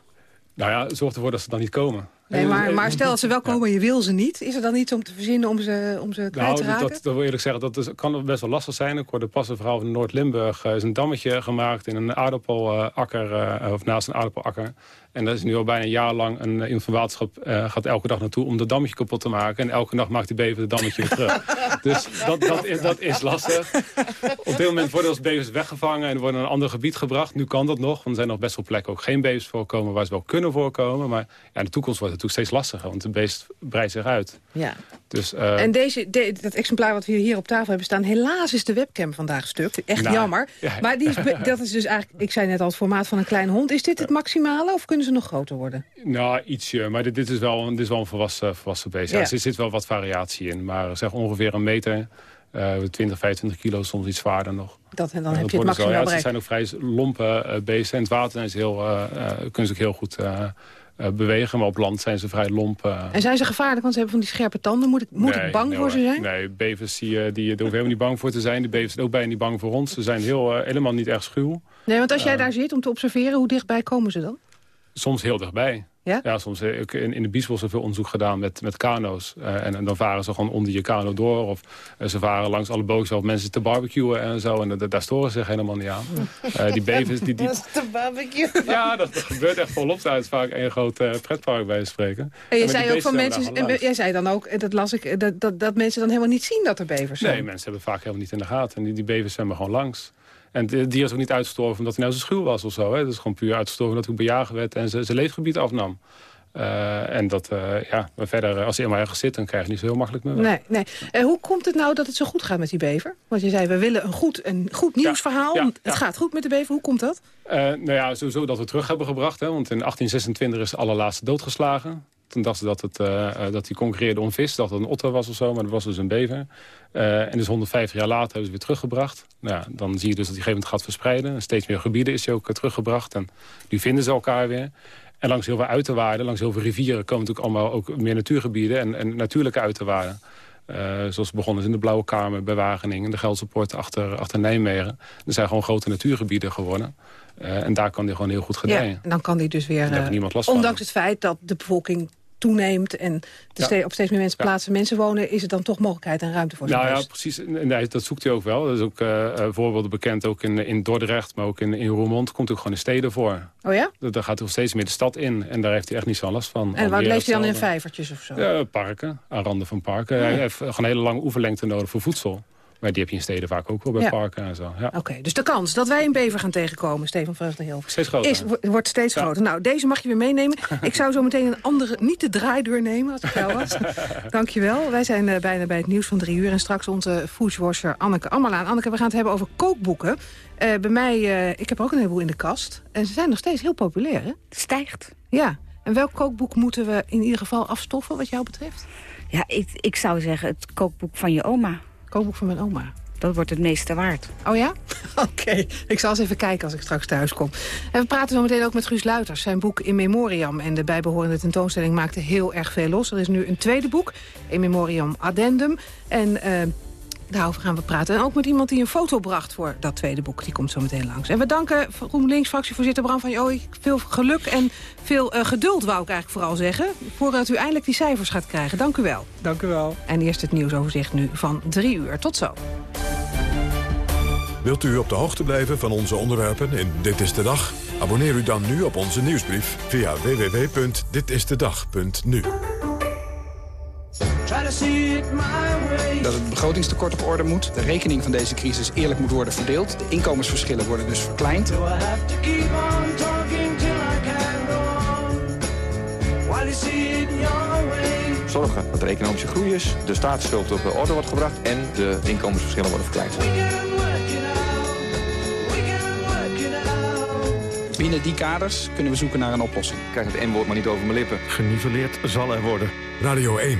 Nou ja, zorg ervoor dat ze dan niet komen. Nee, maar, maar stel dat ze wel komen en je wil ze niet. Is er dan iets om te verzinnen om ze, om ze kwijt Nou, te dat, raken? dat, dat wil ik eerlijk zeggen, dat is, kan best wel lastig zijn. Ik hoorde pas een verhaal van Noord-Limburg. Er is een dammetje gemaakt in een aardappelakker, eh, of naast een aardappelakker. En daar is nu al bijna een jaar lang een uh, van waterschap uh, gaat elke dag naartoe om dat dammetje kapot te maken. En elke dag maakt die bever het dammetje weer terug. dus dat, dat, is, dat is lastig. Op dit moment worden als bevers weggevangen en worden naar een ander gebied gebracht. Nu kan dat nog, want er zijn nog best wel plekken ook geen bevers voorkomen waar ze wel kunnen voorkomen. Maar ja, in de toekomst wordt het natuurlijk steeds lastiger, want de beest breidt zich uit. Ja. Dus, uh, en deze, de, dat exemplaar wat we hier op tafel hebben staan, helaas is de webcam vandaag stuk. Echt Nou, jammer. ja. Maar die is, dat is dus eigenlijk, ik zei net al, het formaat van een kleine hond. Is dit het maximale of kunnen ze nog groter worden? Nou, ietsje. Maar dit, dit, is, wel, dit is wel een volwassen, volwassen beest. Ja. Ja. Er zit wel wat variatie in. Maar zeg ongeveer een meter, eh 20, 25 kilo, soms iets zwaarder nog. Dat, en dan heb je het maximaal Ja, Ze zijn ook vrij lompe eh, beesten. In het water ze heel, eh, eh, kunnen ze ook heel goed eh, eh, bewegen. Maar op land zijn ze vrij lomp. eh. En zijn ze gevaarlijk, want ze hebben van die scherpe tanden. Moet ik, moet Nee, ik bang nee voor ze zijn? Nee, bevers die, eh, die, daar hoeven helemaal niet bang voor te zijn. De bevers zijn ook bijna niet bang voor ons. Ze zijn heel, eh, helemaal niet erg schuw. Nee, want als jij Eh. daar zit om te observeren, hoe dichtbij komen ze dan? Soms heel dichtbij. Ja? soms eh, ook in, in de Biesbos veel onderzoek gedaan met, met kano's. Eh, en, en dan varen ze gewoon onder je kano door. Of eh, ze varen langs alle bootjes waar mensen te barbecuen en zo. En da- daar storen ze zich helemaal niet aan. Die bevers, die, die, barbecue. ja, dat, dat gebeurt echt volop. Daar is vaak een groot pretpark bij spreken. En je zei ook van mensen, en jij zei dan ook, dat las ik, dat, dat, dat mensen dan helemaal niet zien dat er bevers zijn. Nee, mensen hebben vaak helemaal niet in de gaten. En die, die bevers zwemmen gewoon langs. En die dier is ook niet uitgestorven omdat hij nou zo schuw was of zo. Hè. Het is gewoon puur uitgestorven omdat hij bejagen werd en zijn zijn leefgebied afnam. Eh, en dat, eh, ja, maar verder, eh, als hij eenmaal ergens zit, dan krijg je niet zo heel makkelijk meer. Nee, nee. En hoe komt het nou dat het zo goed gaat met die bever? Want je zei, we willen een goed, een goed nieuwsverhaal. ja, want ja. Het gaat goed met de bever. Hoe komt dat? Nou ja, sowieso dat we terug hebben gebracht. Hè, want in 1826 is de allerlaatste doodgeslagen. Toen dachten ze dat, het, eh, eh, dat hij concurreerde om vis. Dat het een otter was of zo, maar dat was dus een bever. Eh, en dus 150 jaar later hebben ze weer teruggebracht. Nou, ja, dan zie je dus dat een gegeven moment gaat verspreiden. En steeds meer gebieden is hij ook teruggebracht. En nu vinden ze elkaar weer. En langs heel veel uiterwaarden, langs heel veel rivieren... komen natuurlijk allemaal ook meer natuurgebieden en, en natuurlijke uiterwaarden. Zoals begonnen is in de Blauwe Kamer bij Wageningen... de Gelderse Poort achter, achter Nijmegen. Er zijn gewoon grote natuurgebieden geworden. En daar kan hij gewoon heel goed gedijen. Ja, en dan kan die dus weer, niemand last van. ondanks het feit dat de bevolking toeneemt... en Ja. ste- op steeds meer mensen Ja. plaatsen mensen wonen... is er dan toch mogelijkheid en ruimte voor Nou ja, precies. En dat zoekt hij ook wel. Dat is ook eh, eh, voorbeelden bekend ook in, in Dordrecht, maar ook in, in Roermond. Komt ook gewoon in steden voor. Oh ja? Dat- Daar gaat hij steeds meer de stad in. En daar heeft hij echt niet zo'n last van. En waar leeft hij dan in vijvertjes of zo? Ja, parken, aan randen van parken. Hij heeft gewoon een hele lange oeverlengte nodig voor voedsel. Maar die heb je in steden vaak ook wel bij Ja. parken en zo. Ja. Oké, dus de kans dat wij een bever gaan tegenkomen, Steven Vreugdenhil... Steeds groter. Is, wo- wordt steeds Ja. groter. Nou, deze mag je weer meenemen. Ik zou zo meteen een andere, niet de draaideur nemen als ik jou was. Dankjewel. Wij zijn eh, bijna bij het nieuws van drie uur. En straks onze foodwasher Anneke Ammerlaan. Anneke, we gaan het hebben over kookboeken. Eh, bij mij, eh, ik heb er ook een heleboel in de kast. En ze zijn nog steeds heel populair, hè? Stijgt. Ja. En welk kookboek moeten we in ieder geval afstoffen, wat jou betreft? Ja, ik, ik zou zeggen het kookboek van je oma. Kookboek van mijn oma. Dat wordt het meeste waard. Oh ja? Oké, ik zal eens even kijken als ik straks thuis kom. En we praten zo meteen ook met Guus Luiters. Zijn boek In Memoriam en de bijbehorende tentoonstelling maakte heel erg veel los. Er is nu een tweede boek, In Memoriam Addendum. En eh, daarover gaan we praten. En ook met iemand die een foto bracht voor dat tweede boek. Die komt zo meteen langs. En we danken GroenLinks-fractievoorzitter Bram van Jooy. Veel geluk en veel eh, geduld, wou ik eigenlijk vooral zeggen. Voordat u eindelijk die cijfers gaat krijgen. Dank u wel. Dank u wel. En eerst het nieuwsoverzicht nu van drie uur. Tot zo. Wilt u op de hoogte blijven van onze onderwerpen in Dit is de Dag? Abonneer u dan nu op onze nieuwsbrief via www.ditistedag.nu. Dat het begrotingstekort op orde moet. De rekening van deze crisis eerlijk moet worden verdeeld. De inkomensverschillen worden dus verkleind. Zorgen dat er economische groei is, de staatsschuld op orde wordt gebracht en de inkomensverschillen worden verkleind. Binnen die kaders kunnen we zoeken naar een oplossing. Ik krijg het N-woord maar niet over mijn lippen. Geniveleerd zal er worden. Radio 1.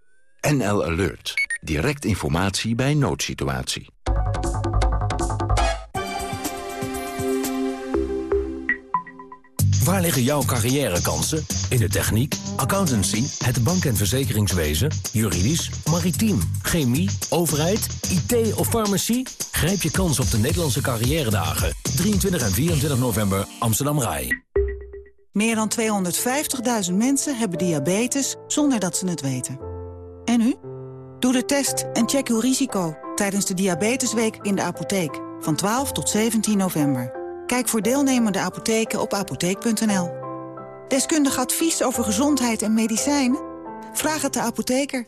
NL Alert. Direct informatie bij noodsituatie. Waar liggen jouw carrièrekansen? In de techniek, accountancy, het bank- en verzekeringswezen, juridisch, maritiem, chemie, overheid, IT of farmacie? Grijp je kans op de Nederlandse carrière 23 en 24 november Amsterdam Rai. Meer dan 250.000 mensen hebben diabetes zonder dat ze het weten. U? Doe de test en check uw risico tijdens de Diabetesweek in de apotheek van 12 tot 17 november. Kijk voor deelnemende apotheken op apotheek.nl. Deskundig advies over gezondheid en medicijnen? Vraag het de apotheker.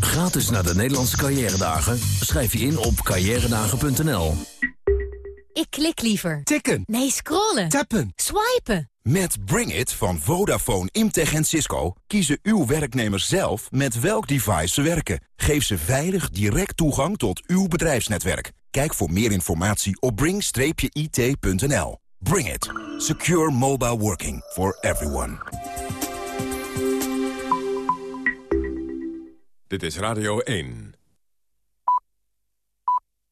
Gratis naar de Nederlandse carrière Schrijf je in op carrièredagen.nl. Ik klik liever. Tikken. Nee, scrollen. Tappen. Swipen. Met Bring It van Vodafone, Imtech en Cisco kiezen uw werknemers zelf met welk device ze werken. Geef ze veilig direct toegang tot uw bedrijfsnetwerk. Kijk voor meer informatie op bring-it.nl. Bring It. Secure mobile working for everyone. Dit is Radio 1.